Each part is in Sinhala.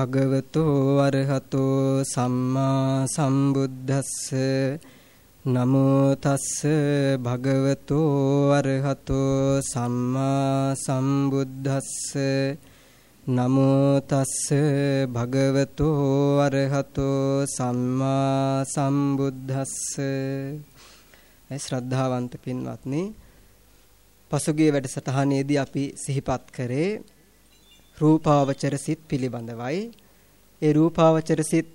නමෝ තස්ස භගවතෝ අරහතෝ සම්මා සම්බුද්දස්ස. නමෝ තස්ස භගවතෝ අරහතෝ සම්මා සම්බුද්දස්ස. නමෝ තස්ස භගවතෝ අරහතෝ සම්මා සම්බුද්දස්ස. ඒ ශ්‍රද්ධාවන්ත පින්වත්නි? පසුගිය වැඩසටහනේදී අපි සිහිපත් කරේ රූපාවචර සිත් පිළිබඳවයි. ඒ රූපාවචර සිත්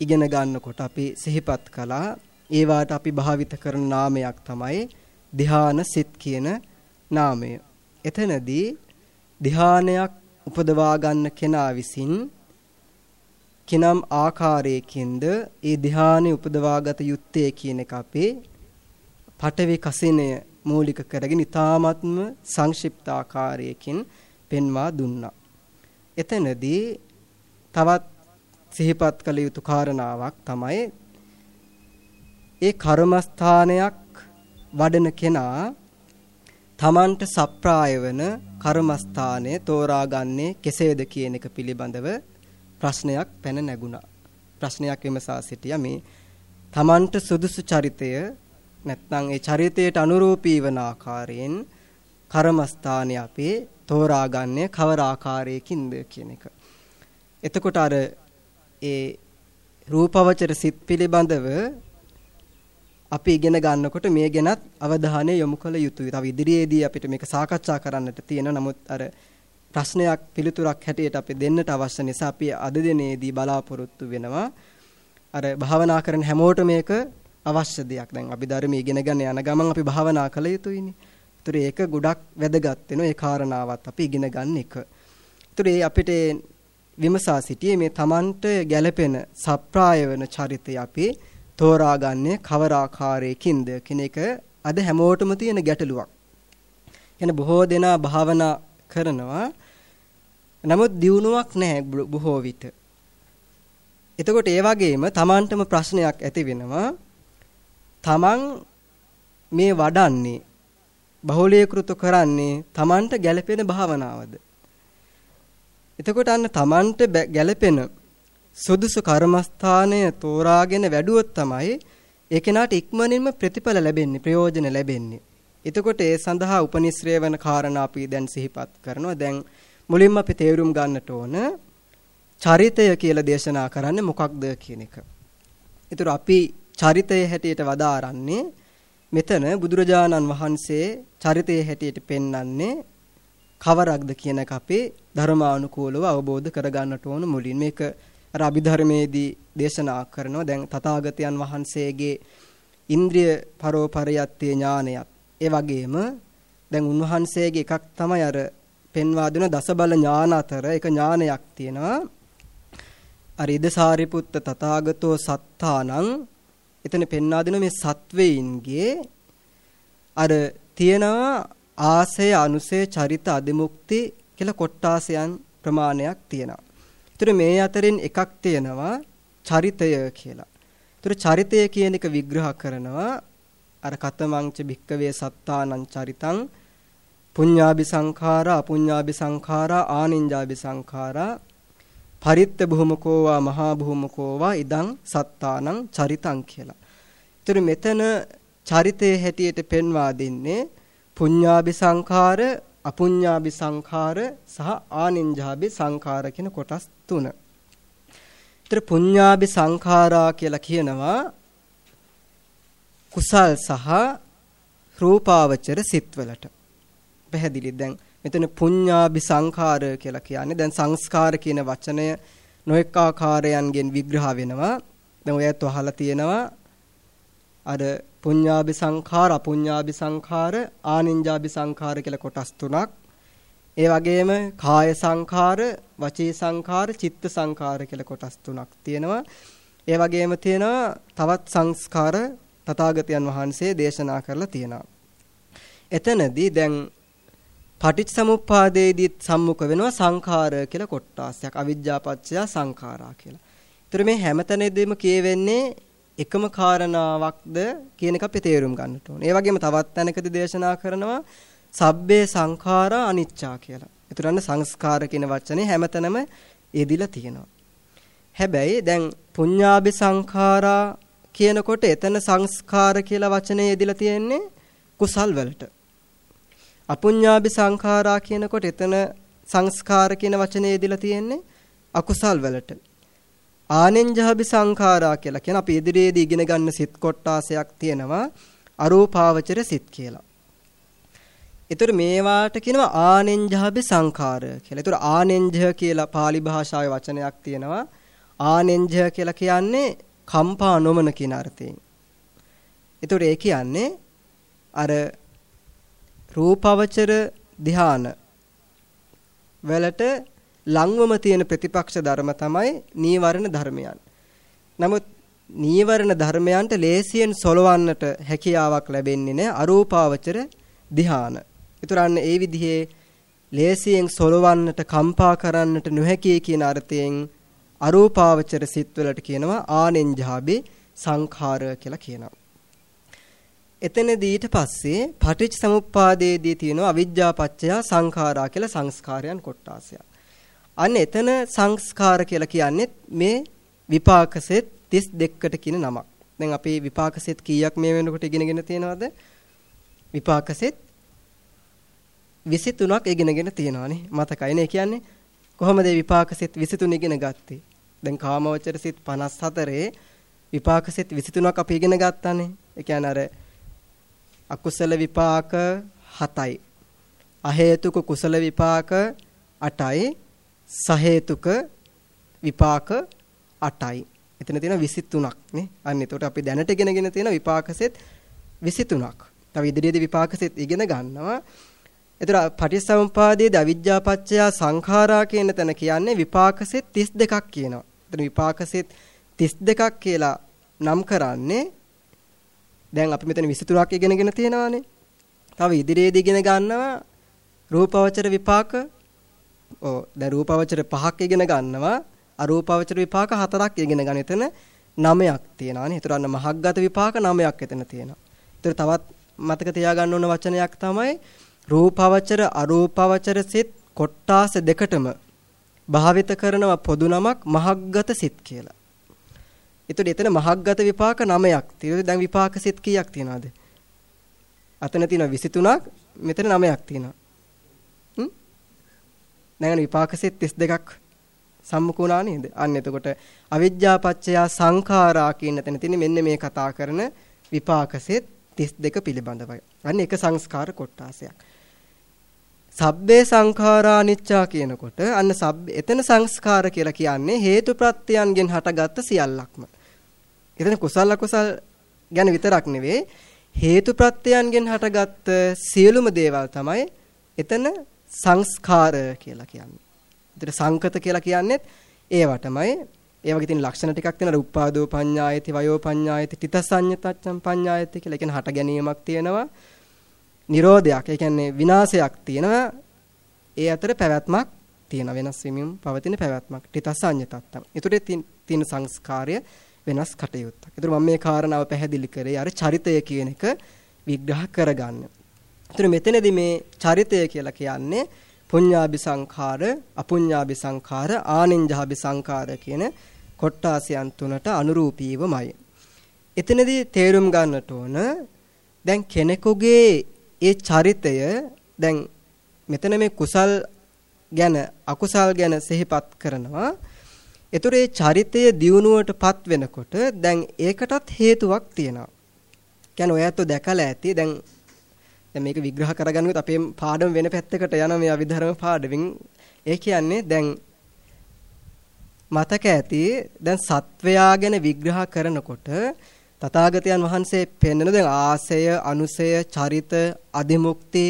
ඉගෙන ගන්නකොට අපි සිහිපත් කළා ඒවාට අපි භාවිත කරන නාමයක් තමයි ධ්‍යාන සිත් කියන නාමය. එතනදී ධ්‍යානයක් උපදවා ගන්න කෙනා විසින් කිනම් ආකාරයකින්ද ඒ ධ්‍යානෙ උපදවාගත යුත්තේ කියන එක අපේ පඨවි කසිනය මූලික කරගෙන ඊ타ත්ම සංක්ෂිප්ත ආකාරයකින් පෙන්වා දුන්නා. එතනදී තවත් සිහිපත් කළ යුතු කාරණාවක් තමයි ඒ කර්මස්ථානයක් වඩන කෙනා තමන්ට සප්‍රාය වන කර්මස්ථානය තෝරාගන්නේ කෙසේද කියන එක පිළිබඳව ප්‍රශ්නයක් පැන නැගුණා. ප්‍රශ්නයක් විමසා සිටියා මේ තමන්ට සුදුසු චරිතය නැත්නම් ඒ චරිතයට අනුරූපී වන ආකාරයෙන් කර්මස්ථානය අපේ තෝරාගන්නේ කවර ආකාරයකින්ද කියන එක. එතකොට අර ඒ රූපවචර සිත් පිළිබඳව අපි ඉගෙන ගන්නකොට මේ ගැනත් අවධානය යොමු කළ යුතුයි. තව ඉදිරියේදී අපිට මේක සාකච්ඡා කරන්නට තියෙනවා. නමුත් අර ප්‍රශ්නයක් පිළිතුරක් හැටියට අපි දෙන්නට අවශ්‍ය නිසා අපි අද දිනේදී බලාපොරොත්තු වෙනවා. අර භාවනා කරන හැමෝටම මේක අවශ්‍ය දෙයක්. දැන් අපි ධර්මයේ ඉගෙන ගන්න යන ගමන් අපි භාවනා කළ යුතුයිනේ. ඒතර ඒක ගොඩක් වැදගත් වෙනවා. ඒ කාරණාවත් අපි ඉගෙන ගන්න එක. ඒතර ඒ අපිට විමසා සිටියේ මේ Tamanට ගැළපෙන සප්‍රාය වෙන චරිතය අපි තෝරාගන්නේ කවර ආකාරයකින්ද කියන එක අද හැමෝටම තියෙන ගැටලුවක්. කියන බොහෝ දෙනා භාවනා කරනවා. නමුත් දියුණුවක් නැහැ බොහෝ විට. එතකොට ඒ වගේම Tamanටම ප්‍රශ්නයක් ඇති වෙනවා. Taman මේ වඩන්නේ බහුලීකృత කරන්නේ Tamanට ගැළපෙන භාවනාවද? එතකොට අන්න Tamanට ගැළපෙන සුදුසු කර්මස්ථානය තෝරාගෙන වැඩුවොත් තමයි ඒ කෙනාට ඉක්මනින්ම ප්‍රතිඵල ලැබෙන්නේ ප්‍රයෝජන ලැබෙන්නේ. එතකොට ඒ සඳහා උපනිශ්‍රේ වන කාරණා අපි දැන් සිහිපත් කරනවා. දැන් මුලින්ම අපි තේරුම් ගන්නට ඕන චරිතය කියලා දේශනා කරන්නේ මොකක්ද කියන එක. ඒතර අපි චරිතය හැටියට වදාරන්නේ මෙතන බුදුරජාණන් වහන්සේ චරිතයේ හැටියට පෙන්වන්නේ කවරක්ද කියන එක අපේ ධර්මානුකූලව අවබෝධ කරගන්නට ඕන මුලින් මේක අර අභිධර්මයේදී දේශනා කරනවා. දැන් තථාගතයන් වහන්සේගේ ඉන්ද්‍රිය පරෝපරයත්තේ ඥානයත්. ඒ වගේම දැන් උන්වහන්සේගේ එකක් තමයි අර පෙන්වා දුන දසබල ඥාන අතර එක ඥානයක් තියෙනවා. අර ඉදසාරිපුත්ත තථාගතෝ සත්තානං එතන පෙන්වා දෙන මේ සත්වයින්ගේ අර තියෙනවා ආසය අනුසය චරිත අදිමුක්ති කියලා කොට්ටාසයන් ප්‍රමාණයක් තියෙනවා. ඒතර මේ අතරින් එකක් තියෙනවා චරිතය කියලා. ඒතර චරිතය කියන එක විග්‍රහ කරනවා අර කතමංච භික්කවේ සත්තානං චරිතං පුඤ්ඤාභි සංඛාරා අපුඤ්ඤාභි සංඛාරා ආනින්ජාභි සංඛාරා පරිත්ත භූමකෝවා මහා භූමකෝවා ඉදං සත්තානං චරිතං කියලා. ඒතර මෙතන චරිතයේ හැටියට පෙන්වා දෙන්නේ පුඤ්ඤාභි සංඛාර, අපුඤ්ඤාභි සංඛාර සහ ආනින්ජාභි සංඛාර කියන කොටස් තුන. ඒතර පුඤ්ඤාභි සංඛාරා කියලා කියනවා කුසල් සහ රූපාවචර සිත්වලට. පැහැදිලි දැන් මෙතන පුඤ්ඤාභි සංඛාර කියලා කියන්නේ දැන් සංස්කාර කියන වචනය නොඑක ආකාරයන්ගෙන් විග්‍රහ වෙනවා. දැන් ඔයත් අහලා තියෙනවා අර පුඤ්ඤාභි සංඛාර, අපුඤ්ඤාභි සංඛාර, ආනින්ජාභි සංඛාර කියලා කොටස් තුනක්. ඒ වගේම කාය සංඛාර, වචී සංඛාර, චිත්ත සංඛාර කියලා කොටස් තුනක් තියෙනවා. ඒ වගේම තියෙනවා තවත් සංස්කාර තථාගතයන් වහන්සේ දේශනා කරලා තියෙනවා. එතනදී දැන් පටිච්චසමුප්පාදයේදීත් සම්මුඛ වෙනවා සංඛාර කියලා කොටාසයක් අවිජ්ජාපච්චය සංඛාරා කියලා. ඒතර මේ හැමතැනදීම කියවෙන්නේ එකම කාරණාවක්ද කියන එක අපි තේරුම් ගන්නට ඕනේ. ඒ වගේම තවත් තැනකදී දේශනා කරනවා සබ්බේ සංඛාරා අනිච්චා කියලා. ඒතරන්න සංස්කාර කියන වචනේ හැමතැනම යෙදිලා තියෙනවා. හැබැයි දැන් පුඤ්ඤාභි සංඛාරා කියනකොට එතන සංස්කාර කියලා වචනේ යෙදිලා තියෙන්නේ කුසල් වලට. අපුඤ්ඤාභි සංඛාරා කියනකොට එතන සංස්කාර කියන වචනේ යෙදිලා තියෙන්නේ අකුසල් වලට. ආනෙන්ජහබි සංඛාරා කියලා කියන අපි ඉදිරියේදී ඉගෙන ගන්න සිත් කොටාසයක් තියෙනවා අරූපාවචර සිත් කියලා. ඒතර මේවාට කියනවා ආනෙන්ජහබි සංඛාර කියලා. ඒතර ආනෙන්ජහ කියලා pāli භාෂාවේ වචනයක් තියෙනවා. ආනෙන්ජහ කියලා කියන්නේ කම්පා නොමන කියන අර්ථයෙන්. ඒතර ඒ කියන්නේ අර රූපවචර ධාන වලට ලංවම තියෙන ප්‍රතිපක්ෂ ධර්ම තමයි නීවරණ ධර්මයන්. නමුත් නීවරණ ධර්මයන්ට ලේසියෙන් සොලවන්නට හැකියාවක් ලැබෙන්නේ නැහැ අරූපාවචර ධ්‍යාන. ඒතරන්න ඒ විදිහේ ලේසියෙන් සොලවන්නට කම්පා කරන්නට නොහැකි කියන අර්ථයෙන් අරූපාවචර සිත්වලට කියනවා ආනෙන්ජාබේ සංඛාර කියලා කියනවා. එතනදී ඊට පස්සේ පටිච්ච සමුප්පාදයේදී තියෙනවා අවිජ්ජා පත්‍ය සංඛාරා කියලා සංස්කාරයන් කොටාසයක්. අන්න එතන සංස්කාර කියලා කියන්නේ මේ විපාකසෙත් 32කට කියන නමක්. දැන් අපි විපාකසෙත් කීයක් මේ වෙනකොට ඉගෙනගෙන තියෙනවද? විපාකසෙත් 23ක් ඉගෙනගෙන තියෙනවානේ. මතකයිනේ කියන්නේ කොහොමද විපාකසෙත් 23 ඉගෙන ගත්තේ? දැන් කාමවචර සිත් 54 විපාකසෙත් 23ක් අපි ඉගෙන ගත්තානේ. ඒ කියන්නේ අර අකුසල විපාක 7යි. අහේතුක කුසල විපාක 8යි. සහේතුක විපාක 8යි. එතන තියෙන 23ක් නේ. අන්න එතකොට අපි දැනට ඉගෙනගෙන තියෙන විපාකසෙත් 23ක්. තව ඉදිරියේදී විපාකසෙත් ඉගෙන ගන්නවා. එතන පටිච්චසමුපාදයේ අවිජ්ජාපච්චය සංඛාරා කියන තැන කියන්නේ විපාකසෙත් 32ක් කියනවා. එතන විපාකසෙත් 32ක් කියලා නම් කරන්නේ දැන් අපි මෙතන 23ක් ඉගෙනගෙන තියෙනවානේ. තව ඉදිරියේදී ඉගෙන ගන්නවා රූපවචර විපාක ඔව් දැන් රූපවචර පහක් ඉගෙන ගන්නවා අරූපවචර විපාක හතරක් ඉගෙන ගන්න. එතන 9ක් තියෙනවානේ. ඒතර අන්න මහග්ගත විපාක 9ක් එතන තියෙනවා. ඒතර තවත් මතක තියාගන්න ඕන වචනයක් තමයි රූපවචර අරූපවචර සිත් කොට්ටාස දෙකටම භාවිත කරනව පොදු නමක් මහග්ගත සිත් කියලා. ඒතකොට එතන මහග්ගත විපාක 9ක් තියෙනවා. දැන් විපාක සිත් කීයක් තියෙනවද? අතන තියෙනවා 23ක්, මෙතන 9ක් තියෙනවා. දැන් විපාකසෙත් 32ක් සම්මුඛ වුණා නේද? අන්න එතකොට අවිජ්ජා පත්‍ය සංඛාරා කියන තැන තියෙන මෙන්න මේ කතා කරන විපාකසෙත් 32 පිළිබඳවයි. අන්න එක සංස්කාර කොටාසයක්. සබ්බේ සංඛාරා අනිච්චා කියනකොට අන්න සබ් එතන සංස්කාර කියලා කියන්නේ හේතු ප්‍රත්‍යයන්ගෙන් හටගත්ත සියල්ලක්ම. එතන කුසල අකුසල් ගැන විතරක් නෙවෙයි හේතු ප්‍රත්‍යයන්ගෙන් හටගත්ත සියලුම දේවල් තමයි එතන සංස්කාර කියලා කියන්නේ. ඒතර සංකත කියලා කියන්නේත් ඒවටමයි. ඒ වගේ තියෙන ලක්ෂණ ටිකක් තියෙනවා. උපාදෝ පඤ්ඤායති, වයෝ පඤ්ඤායති, තිතසඤ්ඤතච්ඡම් පඤ්ඤායති කියලා. ඒ කියන්නේ හට ගැනීමක් තියෙනවා. නිරෝධයක්. ඒ කියන්නේ විනාශයක් තියෙනවා. ඒ අතර පැවැත්මක් තියෙන වෙනස් වීමෙන් පවතින පැවැත්මක්. තිතසඤ්ඤතත්තම්. ඒතරේ තියෙන සංස්කාරය වෙනස් කටයුත්තක්. ඒතර මම මේ කාරණාව පැහැදිලි කරේ අර චරිතය කියන එක විග්‍රහ කරගන්න. එතන මෙතනදී මේ චරිතය කියලා කියන්නේ පුඤ්ඤාභි සංඛාර, අපුඤ්ඤාභි සංඛාර, ආනින්ජාභි සංඛාර කියන කොට්ටාසයන් තුනට අනුරූපීවමයි. එතනදී තේරුම් ගන්නට ඕන දැන් කෙනෙකුගේ ඒ චරිතය දැන් මෙතන මේ කුසල් ගැන අකුසල් ගැන සිහිපත් කරනවා. ඒතර ඒ චරිතය දියුණුවටපත් වෙනකොට දැන් ඒකටත් හේතුවක් තියෙනවා. කියන්නේ ඔයත් දැකලා ඇති දැන් දැන් මේක විග්‍රහ කරගන්නකොත් අපේ පාඩම වෙන පැත්තකට යන මේ අවිධර්ම පාඩමින් ඒ කියන්නේ දැන් මතක ඇති දැන් සත්වයා ගැන විග්‍රහ කරනකොට තථාගතයන් වහන්සේ පෙන්වන දැන් ආසය, අනුසය, චරිත, අධිමුක්ති,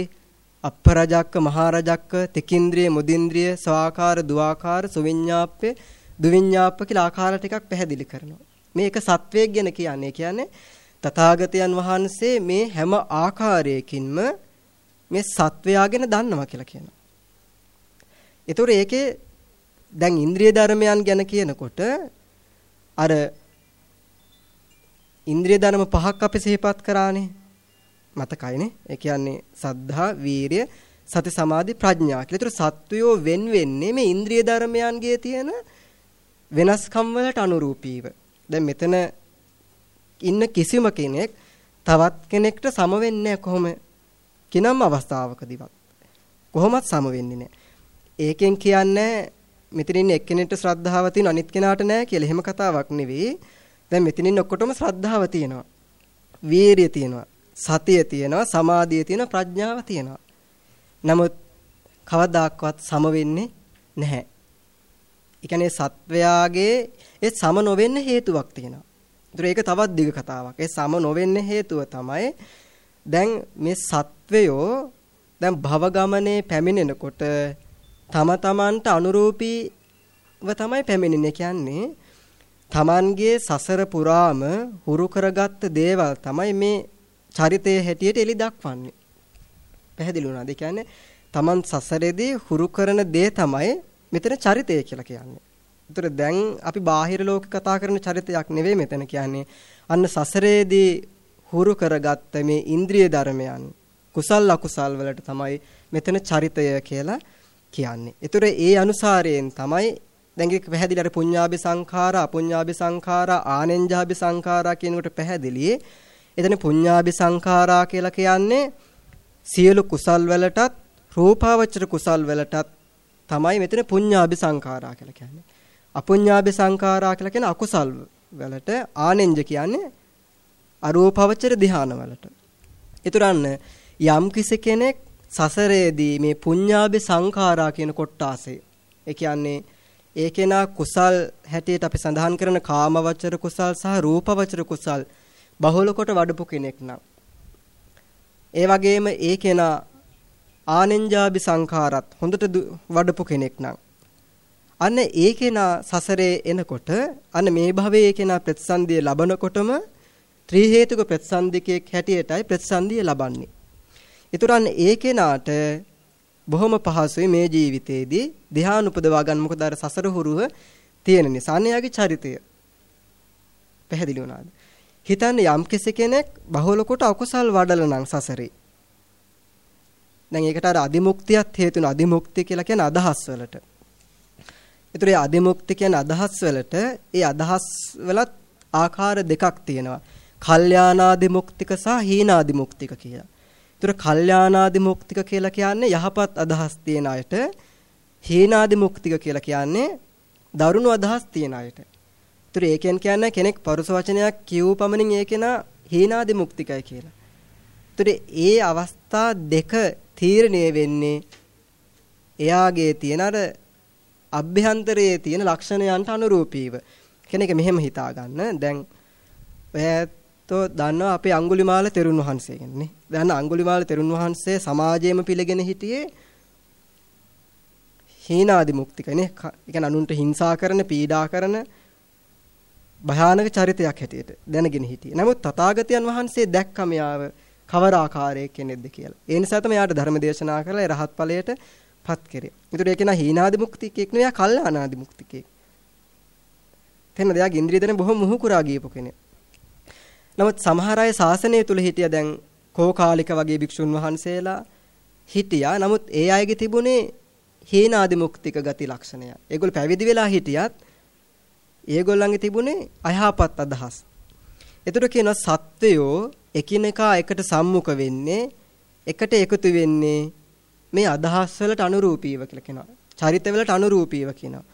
අපරජක්ක, මහරජක්ක, තිකින්ද්‍රිය, මුදින්ද්‍රිය, සවාකාර, දුආකාර, සුවිඤ්ඤාප්පේ, දුවිඤ්ඤාප්ප කියලා ආකාර ටිකක් පැහැදිලි කරනවා. මේක සත්වයක් ගැන කියන්නේ. කියන්නේ තථාගතයන් වහන්සේ මේ හැම ආකාරයකින්ම මේ සත්වයාගෙන දන්නවා කියලා කියනවා. ඒතොර ඒකේ දැන් ඉන්ද්‍රිය ධර්මයන් ගැන කියනකොට අර ඉන්ද්‍රිය ධර්ම පහක් අපි සිහිපත් කරානේ. මතකයිනේ. ඒ කියන්නේ සද්ධා, වීරිය, සති සමාධි ප්‍රඥා කියලා. ඒතර සත්වයෝ වෙන් වෙන්නේ මේ ඉන්ද්‍රිය ධර්මයන්ගේ තියෙන වෙනස්කම් වලට අනුරූපීව. දැන් මෙතන ඉන්න කිසිම කෙනෙක් තවත් කෙනෙක්ට සම වෙන්නේ කොහොම කිනම් අවස්ථාවකදීවත්. කොහොමත් සම වෙන්නේ නැහැ. ඒකෙන් කියන්නේ මෙතන ඉන්න එක්කෙනෙක්ට ශ්‍රද්ධාව තියෙන අනිත් කෙනාට නැහැ කියලා. එහෙම කතාවක් නෙවෙයි. දැන් මෙතන ඉන්න ඔක්කොටම ශ්‍රද්ධාව තියෙනවා. වීරිය තියෙනවා. සතිය තියෙනවා. සමාධිය තියෙනවා. ප්‍රඥාව තියෙනවා. නමුත් කවදාක්වත් සම වෙන්නේ නැහැ. ඒ කියන්නේ සත්වයාගේ ඒ සම නොවෙන්න හේතුවක් තියෙනවා. ඒතර ඒක තවත් දිග කතාවක්. ඒ සම නොවෙන්න හේතුව තමයි දැන් මේ සත්වයෝ දැන් භව ගමනේ පැමිණෙනකොට තම තමන්ට අනුරූපීව තමයි පැමිණෙන්නේ කියන්නේ තමන්ගේ සසර පුරාම හුරු කරගත්ත දේවල් තමයි මේ චරිතයේ හැටියට එලි දක්වන්නේ. පැහැදිලි වුණාද? ඒ කියන්නේ තමන් සසරේදී හුරු කරන දේ තමයි මෙතන චරිතය කියලා කියන්නේ. ඒතර දැන් අපි බාහිර ලෝක කතා කරන චරිතයක් නෙවෙයි මෙතන කියන්නේ. අන්න සසරේදී හුරු කරගත්ත මේ ඉන්ද්‍රිය ධර්මයන් කුසල් අකුසල් වලට තමයි මෙතන චරිතය කියලා කියන්නේ. ඒතර ඒ අනුසාරයෙන් තමයි දැන් ඒක පැහැදිලි අර පුඤ්ඤාභි සංඛාරා අපුඤ්ඤාභි සංඛාරා ආනෙන්ජාභි සංඛාරා කියනකොට පැහැදිලි. එතන පුඤ්ඤාභි සංඛාරා කියලා කියන්නේ සියලු කුසල් වලටත් රූපාවචර කුසල් වලටත් තමයි මෙතන පුඤ්ඤාභි සංඛාරා කියලා කියන්නේ. අපුඤ්ඤාභි සංඛාරා කියලා කියන්නේ අකුසල් වලට ආනෙන්ජ කියන්නේ අරූපාවචර ධාන වලට. ඊතරන්න යම් කෙනෙක් සසරේදී මේ පුඤ්ඤාභි සංඛාරා කියන කොටාසේ ඒ කියන්නේ ඒ කෙනා කුසල් හැටියට අපි සඳහන් කරන කාමවචර කුසල් සහ රූපවචර කුසල් බහුල කොට වඩපු කෙනෙක් නම් ඒ වගේම ඒ කෙනා ආනෙන්ජාබි සංඛාරත් හොඳට වඩපු කෙනෙක් නම්. අන්න ඒ කෙනා සසරේ එනකොට අන්න මේ භවයේ ඒ කෙනා ප්‍රතිසන්දිය ලබනකොටම ත්‍රි හේතුක ප්‍රතිසන්දිකයක් හැටියටයි ප්‍රතිසන්දිය ලබන්නේ. ඊතරම් ඒ කෙනාට බොහොම පහසුයි මේ ජීවිතේදී ධ්‍යාන උපදවා ගන්න. මොකද අර සසර හුරුව තියෙන නිසා අනයාගේ චරිතය පැහැදිලි වුණාද? හිතන්නේ යම් කෙනෙක් බහුල කොට අකුසල් වඩල නම් සසරේ. දැන් ඒකට අර අදිමුක්තියත් හේතුන අදිමුක්තිය කියලා කියන අදහස් වලට. ඒතර ඒ අදිමුක්ති කියන අදහස් වලට ඒ අදහස් වලත් ආකාර දෙකක් තියෙනවා. කල්යාණාදිමුක්තික සහ හීනාදිමුක්තික කියලා. ඒතර කල්යාණාදිමුක්තික කියලා කියන්නේ යහපත් අදහස් තියෙන අයට හීනාදිමුක්තික කියලා කියන්නේ දරුණු අදහස් තියෙන අයට. ඒතර ඒකෙන් කියන්නේ කෙනෙක් පරුස වචනයක් කියූ පමණින් ඒකේන හීනාදිමුක්තිකයි කියලා. ඒතර ඒ අවස්ථා දෙක තීරණය වෙන්නේ එයාගේ තියෙන අර අභ්‍යන්තරයේ තියෙන ලක්ෂණයන්ට අනුරූපීව. කෙනෙක් මෙහෙම හිතා ගන්න. දැන් ඔයත්ෝ දන්නවා අපේ අඟුලිමාල තෙරුන් වහන්සේ කියන්නේ. දන්න අඟුලිමාල තෙරුන් වහන්සේ සමාජයේම පිළිගෙන හිටියේ හීනාදි මුක්තිකනේ. ඒ කියන්නේ අනුන්ට හිංසා කරන, පීඩා කරන භයානක චරිතයක් හැටියට දැනගෙන හිටියේ. නමුත් තථාගතයන් වහන්සේ දැක්කම යාව කවර ආකාරයක කෙනෙක්ද කියලා. ඒ නිසා තමයි යාට ධර්ම දේශනා කරලා ඒ රහත් ඵලයට පත් කරේ. ඒතර ඒක නා හීනාදි මුක්තිකෙක් නෙවෙයි කල්ලානාදි මුක්තිකෙක්. තෙන්න දෙයක් ඉන්ද්‍රිය දෙන බොහොම මුහුකුරා ගියපු කෙනෙක්. නමුත් සමහර අය ශාසනය තුල හිටිය දැන් කෝකාලික වගේ භික්ෂුන් වහන්සේලා හිටියා. නමුත් ඒ අයගේ තිබුණේ හීනාදි මුක්තික ගති ලක්ෂණය. ඒගොල්ලෝ පැවිදි වෙලා හිටියත් ඒගොල්ලන්ගේ තිබුණේ අයහපත් අදහස්. ඒතර කියන සත්වයෝ එකිනෙකා එකට සම්මුඛ වෙන්නේ එකට එකතු වෙන්නේ මේ අදහස් වලට අනුරූපීව කියලා කියනවා. චරිත වලට අනුරූපීව කියනවා.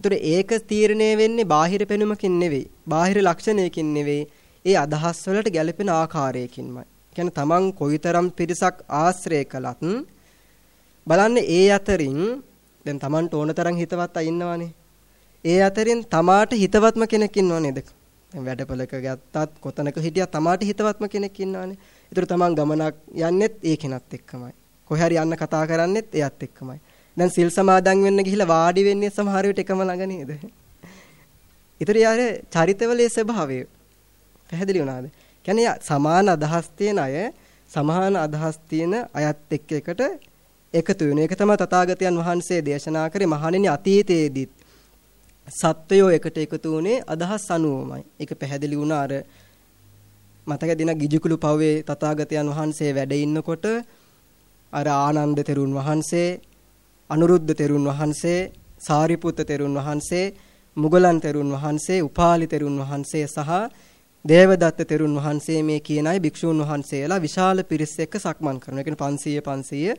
ඒතර ඒක තීරණය වෙන්නේ බාහිර පෙනුමකින් නෙවෙයි. බාහිර ලක්ෂණයකින් නෙවෙයි. ඒ අදහස් වලට ගැළපෙන ආකාරයකින්මයි. කියන්නේ තමන් කොයිතරම් පිරිසක් ආශ්‍රය කළත් බලන්න ඒ අතරින් දැන් තමන්ට ඕන තරම් හිතවත් අය ඉන්නවනේ. ඒ අතරින් තමාට හිතවත්ම කෙනෙක් ඉන්නව නේද? දැන් වැඩපලක ගත්තත් කොතනක හිටියත් තමාට හිතවත්ම කෙනෙක් ඉන්නවනේ. ඒතර තමන් ගමනක් යන්නෙත් ඒ කෙනත් එක්කමයි. කොහේ හරි යන්න කතා කරන්නෙත් එයත් එක්කමයි. දැන් සිල් සමාදන් වෙන්න ගිහිල්ලා වාඩි වෙන්නේ සමහර විට එකම ළඟ නේද? ඊතර යාර චරිතවලේ ස්වභාවය පැහැදිලි වුණාද? කියන්නේ සමාන අදහස් තියෙන අය සමාන අදහස් තියෙන අයත් එක්ක එකට එකතු වෙන එක තමයි තථාගතයන් වහන්සේ දේශනා කරේ මහණෙනි අතීතයේදීත් සත්වයෝ එකට එකතු වුණේ අදහස් අනුවමයි. ඒක පැහැදිලි වුණා අර මතක දින ගිජුකුළු පව්වේ තථාගතයන් වහන්සේ වැඩ ඉන්නකොට අර ආනන්ද තෙරුන් වහන්සේ, අනුරුද්ධ තෙරුන් වහන්සේ, සාරිපුත්ත තෙරුන් වහන්සේ, මුගලන් තෙරුන් වහන්සේ, උපාලි තෙරුන් වහන්සේ සහ දේවදත්ත තෙරුන් වහන්සේ මේ කියන අය භික්ෂූන් වහන්සේලා විශාල පිරිස් එක්ක සක්මන් කරනවා. ඒ කියන්නේ 500 500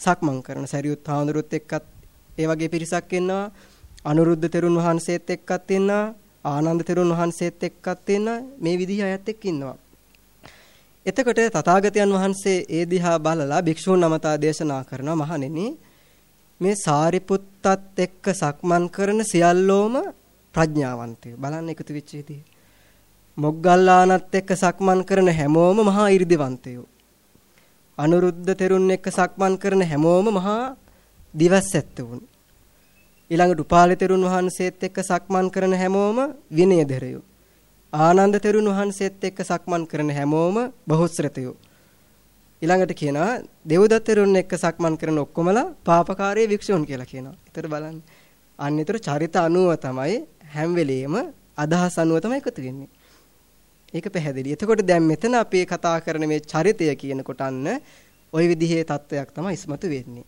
සක්මන් කරන. සරියුත් හාමුදුරුවොත් එක්කත් ඒ වගේ පිරිසක් ඉන්නවා. අනුරුද්ධ තෙරුන් වහන්සේත් එක්කත් ඉන්නවා. ආනන්ද තෙරුන් වහන්සේත් එක්කත් ඉන්නවා. මේ විදිහ අයත් එක්ක ඉන්නවා. එතකොට තථාගතයන් වහන්සේ ඒ දිහා බලලා භික්ෂූන් නමතා දේශනා කරනවා මහණෙනි මේ සාරිපුත්තත් එක්ක සක්මන් කරන සියල්ලෝම ප්‍රඥාවන්තයෝ බලන්න එකතු වෙච්ච විදිහ මොග්ගල්ලානත් එක්ක සක්මන් කරන හැමෝම මහා 이르දිවන්තයෝ අනුරුද්ධ තෙරුන් එක්ක සක්මන් කරන හැමෝම මහා දිවස්සැත්තවුන් ඊළඟට උපාලි තෙරුන් වහන්සේත් එක්ක සක්මන් කරන හැමෝම විනයදරයෝ. ආනන්ද තෙරුන් වහන්සේත් එක්ක සක්මන් කරන හැමෝම බහුශ්‍රතයෝ. ඊළඟට කියනවා දේවදත්ත තෙරුන් එක්ක සක්මන් කරන ඔක්කොමලා පාපකාරී වික්ෂුන් කියලා කියනවා. ඊතර බලන්න. අන්නතර චරිත අනුව තමයි හැම වෙලෙම අදහස් අනුව තමයි එකතු වෙන්නේ. ඒක පැහැදිලි. එතකොට දැන් මෙතන අපි කතා කරන මේ චරිතය කියනකොට අන්න ওই විදිහේ තත්වයක් තමයි ඉස්මතු වෙන්නේ.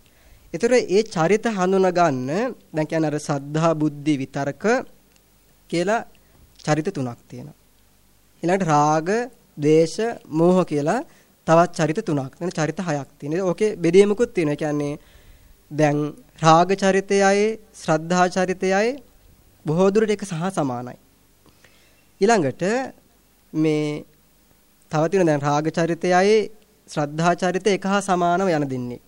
ඒතර ඒ චරිත හඳුනා ගන්න දැන් කියන්නේ අර සද්ධා බුද්ධි විතරක කියලා චරිත තුනක් තියෙනවා. ඊළඟට රාග, ද්වේෂ, මෝහ කියලා තවත් චරිත තුනක්. එතන චරිත හයක් තියෙනවා. ඕකේ බෙදීමකුත් තියෙනවා. කියන්නේ දැන් රාග චරිතයයි, ශ්‍රද්ධා චරිතයයි බොහෝ දුරට එක සහ සමානයි. ඊළඟට මේ තව තියෙන දැන් රාග චරිතයයි ශ්‍රද්ධා චරිතය එක හා සමානව යන දෙන්නේ.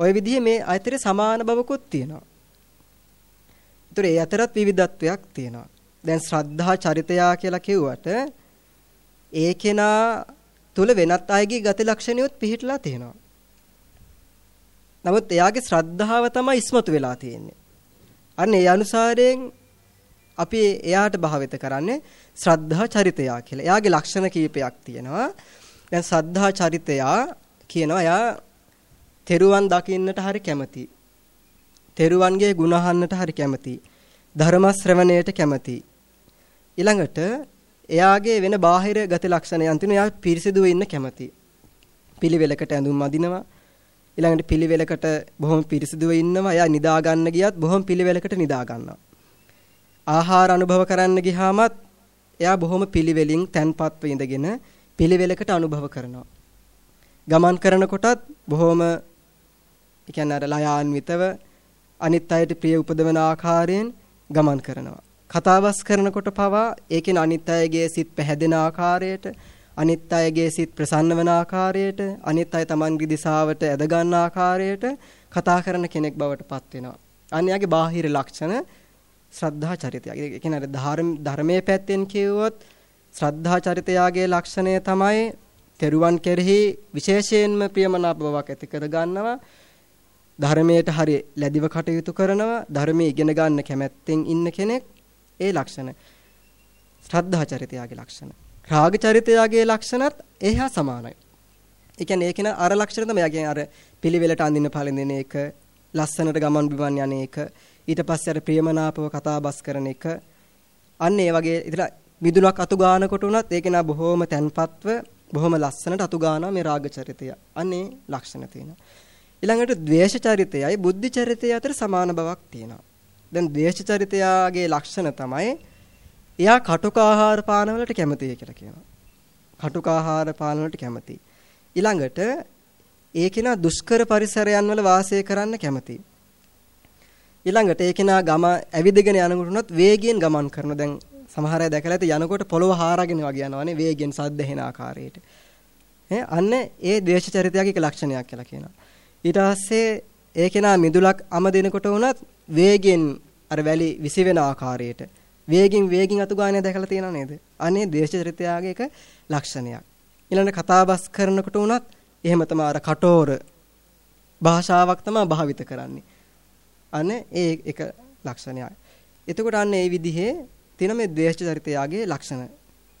ওই විදිහේ මේ අතරේ සමාන බවකුත් තියෙනවා. ඒතර ඒ අතරත් විවිධත්වයක් තියෙනවා. දැන් ශ්‍රද්ධා චරිතයා කියලා කිව්වට ඒ කෙනා තුල වෙනත් අයගේ ගති ලක්ෂණියොත් පිහිටලා තියෙනවා. නමුත් එයාගේ ශ්‍රද්ධාව තමයි ඉස්මතු වෙලා තියෙන්නේ. අන්න ඒ අනුසාරයෙන් අපි එයාට භාවිත කරන්නේ ශ්‍රද්ධා චරිතයා කියලා. එයාගේ ලක්ෂණ කීපයක් තියෙනවා. දැන් ශ්‍රද්ධා චරිතයා කියනවා එයා තෙරුවන් දකින්නට හරි කැමති. තෙරුවන්ගේ ගුණ අහන්නට හරි කැමති. ධර්ම ශ්‍රවණයට කැමති. ඊළඟට එයාගේ වෙන බාහිර ගති ලක්ෂණයන් තියෙනවා. එයා පිරිසිදුව ඉන්න කැමති. පිළිවෙලකට ඇඳුම් අදිනවා. ඊළඟට පිළිවෙලකට බොහොම පිරිසිදුව ඉන්නවා. එයා නිදා ගන්න ගියත් බොහොම පිළිවෙලකට නිදා ගන්නවා. ආහාර අනුභව කරන්න ගියාමත් එයා බොහොම පිළිවෙලින් තැන්පත්ව ඉඳගෙන පිළිවෙලකට අනුභව කරනවා. ගමන් කරනකොටත් බොහොම ඒ කියන්නේ අර ලයාන්විතව අනිත් අයට ප්‍රිය උපදවන ආකාරයෙන් ගමන් කරනවා. කතාබස් කරනකොට පවා ඒකෙන් අනිත් අයගේ සිත් පැහැදෙන ආකාරයට අනිත් අයගේ සිත් ප්‍රසන්න වන ආකාරයට අනිත් අය Tamanගේ දිශාවට ඇද ගන්න ආකාරයට කතා කරන කෙනෙක් බවට පත් වෙනවා. අන්‍යයාගේ බාහිර ලක්ෂණ ශ්‍රද්ධා චරිතය. ඒ කියන්නේ ධර්මයේ පැත්තෙන් කියවොත් ශ්‍රද්ධා චරිතයාගේ ලක්ෂණය තමයි තෙරුවන් කෙරෙහි විශේෂයෙන්ම ප්‍රියමනාප බවක් ඇති කර ගන්නවා. ධර්මයට හරිය ලැබිව කටයුතු කරනවා. ධර්මයේ ඉගෙන ගන්න කැමැත්තෙන් ඉන්න කෙනෙක්. ඒ ලක්ෂණ ශ්‍රද්ධා චරිතයාගේ ලක්ෂණ. රාග චරිතයාගේ ලක්ෂණත් එහා සමානයි. ඒ කියන්නේ ඒකේන අර ලක්ෂණ තමයි යගේ අර පිළිවෙලට අඳින්න පළඳින එක, ලස්සනට ගමන් බිමන් යන එක, ඊට පස්සේ අර ප්‍රියමනාපව කතා බස් කරන එක. අන්න ඒ වගේ ඉතල මිදුණක් අතු ගන්නකොට උනත් ඒකේන බොහොම තැන්පත්ව බොහොම ලස්සනට අතු ගන්නවා මේ රාග චරිතය. අන්නේ ලක්ෂණ තියෙනවා. ඊළඟට ද්වේෂ චරිතයයි බුද්ධ චරිතය අතර සමාන බවක් තියෙනවා. දැන් ද්වේෂ චරිතයාගේ ලක්ෂණ තමයි එයා කටුක ආහාර පාන වලට කැමතියි කියලා කියනවා. කටුක ආහාර පාන වලට කැමතියි. ඊළඟට ඒ කෙනා දුෂ්කර පරිසරයන් වල වාසය කරන්න කැමතියි. ඊළඟට ඒ කෙනා ගම ඇවිදගෙන යනකොට උනත් වේගයෙන් ගමන් කරනවා. දැන් සමහර අය දැකලා ඇති යනකොට පොළව හාරගෙන වගේ යනවානේ වේගෙන් සද්ද හෙන ආකාරයට. ඈ අන්න ඒ ද්වේෂ චරිතයගේ ලක්ෂණයක් කියලා කියනවා. ඊට පස්සේ ඒ කෙනා මිදුලක් අම දෙනකොට උනත් වේගෙන් අර වැලි විසි වෙන ආකාරයට වේගින් වේගින් අතු ගානේ දැකලා තියෙනව නේද? අනේ දේශ චරිතයාගේ එක ලක්ෂණයක්. ඊළඟට කතාබස් කරනකොට උනත් එහෙම තමයි අර කටෝර භාෂාවක් තමයි භාවිත කරන්නේ. අනේ ඒ එක ලක්ෂණයක්. එතකොට අන්න ඒ විදිහේ තියෙන මේ ද්වේෂ චරිතයාගේ ලක්ෂණ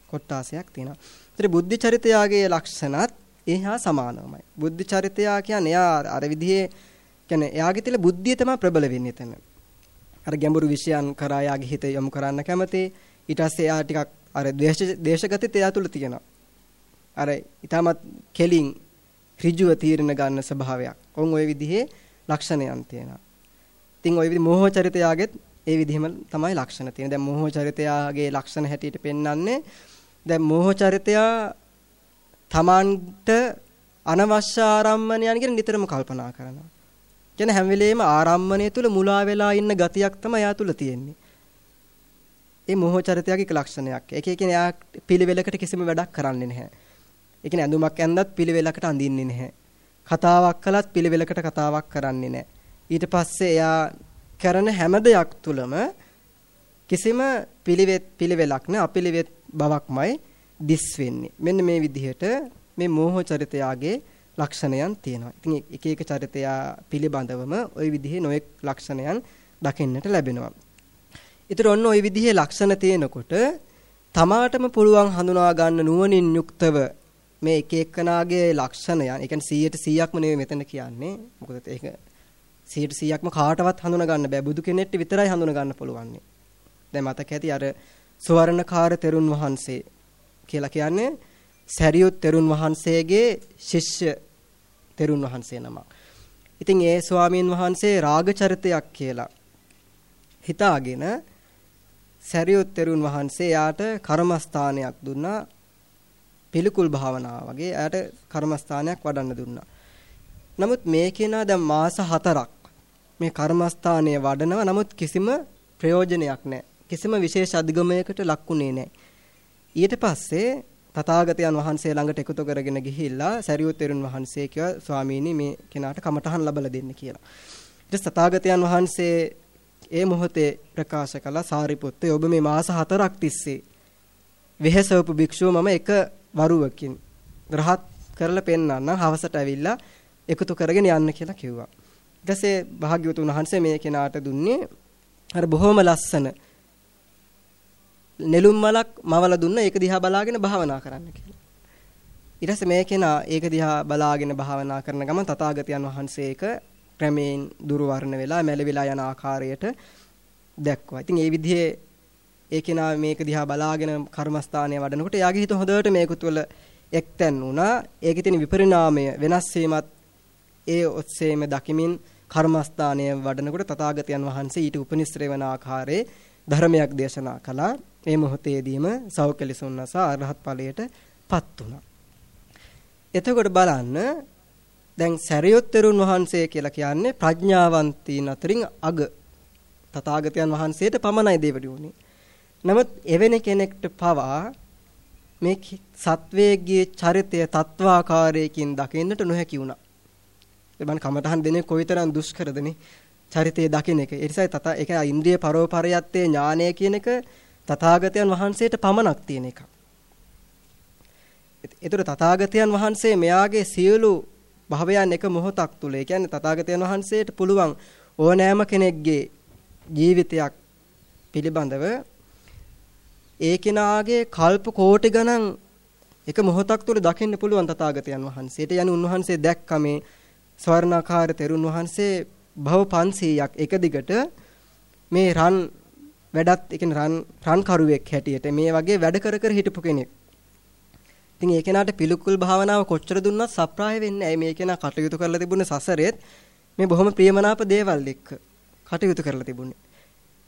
කොටාසයක් තියෙනවා. ඒතර බුද්ධ චරිතයාගේ ලක්ෂණත් එහා සමානමයි. බුද්ධ චරිතයා කියන්නේ එයා අර විදිහේ කියන්නේ එයාගේ තියෙන බුද්ධිය තමයි ප්‍රබල වෙන්නේ එතන. අර ගැඹුරු විෂයන් කරා එයාගේ හිත යොමු කරන්න කැමති. ඊට පස්සේ එයා ටිකක් අර දේශ දේශගතිත එයා තුල තියෙනවා. අර ඊටමත් කෙලින් ඍජුව තීරණ ගන්න ස්වභාවයක්. ඔවුන් ওই විදිහේ ලක්ෂණයන් තියෙනවා. ඉතින් ওই විදි මෝහ චරිතයාගෙත් ඒ විදිහම තමයි ලක්ෂණ තියෙන්නේ. දැන් මෝහ චරිතයාගේ ලක්ෂණ හැටියට පෙන්වන්නේ දැන් මෝහ චරිතයා තමන්ට අනවශ්‍ය ආරම්මණයන් ගැන නිතරම කල්පනා කරනවා. කියන්නේ හැම වෙලෙම ආරම්මණය තුල මුලා වෙලා ඉන්න ගතියක් තමයි එයා තුල තියෙන්නේ. ඒ මෝහ චරිතයගේ ලක්ෂණයක්. ඒක කියන්නේ එයා පිළිවෙලකට කිසිම වැඩක් කරන්නේ නැහැ. ඒ කියන්නේ ඇඳුමක් ඇඳත් පිළිවෙලකට අඳින්නේ නැහැ. කතාවක් කළත් පිළිවෙලකට කතාවක් කරන්නේ නැහැ. ඊට පස්සේ එයා කරන හැම දෙයක් තුළම කිසිම පිළිවෙත් පිළිවෙලක් නැ අපිළිවෙත් බවක්මයි දිස් වෙන්නේ. මෙන්න මේ විදිහට මේ මෝහ චරිතයාගේ ලක්ෂණයන් තියෙනවා. ඉතින් එක එක චරිතයා පිළිබඳවම ওই විදිහේ නොඑක් ලක්ෂණයන් දකින්නට ලැබෙනවා. ඊතර ඔන්න ওই විදිහේ ලක්ෂණ තියෙනකොට තමාටම පුළුවන් හඳුනා ගන්න නුවණින් යුක්තව මේ එක එක්කනාගේ ලක්ෂණයන්, ඒ කියන්නේ 100ට 100ක්ම නෙවෙයි මෙතන කියන්නේ. මොකද ඒක 100ට 100ක්ම කාටවත් හඳුනා ගන්න බෑ. බුදු කෙනෙක්ට විතරයි හඳුනා ගන්න පුළුවන්. දැන් මතක ඇති අර සුවර්ණකාර තෙරුන් වහන්සේ කියලා කියන්නේ සැරියුත් තෙරුන් වහන්සේගේ ශිෂ්‍ය තෙරුන් වහන්සේ නමක්. ඉතින් ඒ ස්වාමීන් වහන්සේ රාග චරිතයක් කියලා හිතාගෙන සැරියුත් තෙරුන් වහන්සේ යාට කර්මස්ථානයක් දුන්නා පිළිකුල් භාවනාව වගේ එයාට කර්මස්ථානයක් වඩන්න දුන්නා. නමුත් මේ කෙනා දැන් මාස 4ක් මේ කර්මස්ථානයේ වඩනවා නමුත් කිසිම ප්‍රයෝජනයක් නැහැ. කිසිම විශේෂ අධිගමයකට ලක්ුණේ නැහැ. ඊට පස්සේ තථාගතයන් වහන්සේ ළඟට එකතු කරගෙන ගිහිල්ලා සරියුත් තෙරුන් වහන්සේ කිව්වා ස්වාමීනි මේ කෙනාට කමඨහන් ලබලා දෙන්න කියලා. ඊට තථාගතයන් වහන්සේ ඒ මොහොතේ ප්‍රකාශ කළා සාරිපුත්තේ ඔබ මේ මාස 4ක් තිස්සේ වෙහෙසවපු භික්ෂුව මම එක වරුවකින් රහත් කරලා පෙන්වන්න හවසට ඇවිල්ලා එකතු කරගෙන යන්න කියලා කිව්වා. ඊට පස්සේ භාග්‍යවතුන් වහන්සේ මේ කෙනාට දුන්නේ අර බොහොම ලස්සන නෙළුම් මලක් මවලා දුන්න ඒක දිහා බලාගෙන භාවනා කරන්න කියලා. ඊට පස්සේ මේ කෙනා ඒක දිහා බලාගෙන භාවනා කරන ගමන් තථාගතයන් වහන්සේ ඒක ක්‍රමයෙන් දුර්වර්ණ වෙලා මැලවිලා යන ආකාරයට දැක්වා. ඉතින් ඒ විදිහේ ඒ කෙනා මේක දිහා බලාගෙන කර්මස්ථානය වඩනකොට එයාගේ හිත හොඳට මේක තුළ එක්තැන් වුණා. ඒකේ තියෙන විපරිණාමය වෙනස් වීමත් ඒ ඔස්සේම දකිමින් කර්මස්ථානය වඩනකොට තථාගතයන් වහන්සේ ඊට උපනිශ්‍රේ වන ආකාරයේ ධර්මයක් දේශනා කළා. මේ මොහොතේදීම සෞඛ්‍යලිසුන්නස අරහත් ඵලයට පත් වුණා. එතකොට බලන්න දැන් සැරියොත් තෙරුන් වහන්සේ කියලා කියන්නේ ප්‍රඥාවන්තීන් අතරින් අග තථාගතයන් වහන්සේට පමණයි දෙවඩි වුණේ. නමුත් එවැනි කෙනෙක්ට පවා මේ සත්වයේගේ චරිතය තත්වාකාරයකින් දකින්නට නොහැකි වුණා. ඒ බන් කමතහන් දෙන්නේ කොයිතරම් දුෂ්කරදනේ චරිතය දකින්න එක. ඒ නිසා තත ඒක ඉන්ද්‍රිය පරෝපරයත්තේ ඥානය කියන එක තථාගතයන් වහන්සේට පමණක් තියෙන එකක්. ඒතර තථාගතයන් වහන්සේ මෙයාගේ සියලු භවයන් එක මොහොතක් තුල ඒ කියන්නේ තථාගතයන් වහන්සේට පුළුවන් ඕනෑම කෙනෙක්ගේ ජීවිතයක් පිළිබඳව ඒ කෙනාගේ කල්ප කෝටි ගණන් එක මොහොතක් තුල දකින්න පුළුවන් තථාගතයන් වහන්සේට යන උන්වහන්සේ දැක්කමේ ස්වර්ණාකාර තෙරුන් වහන්සේ භව 500ක් එක දිගට මේ රන් වැඩත් ඒ කියන්නේ රන් රන් කරුවෙක් හැටියට මේ වගේ වැඩ කර කර හිටපු කෙනෙක්. ඉතින් ඒ කෙනාට පිළිකුල් භාවනාව කොච්චර දුන්නත් සප්‍රාය වෙන්නේ නැහැ. මේ කෙනා කටයුතු කරලා තිබුණේ සසරෙත් මේ බොහොම ප්‍රියමනාප දේවල් එක්ක කටයුතු කරලා තිබුණේ.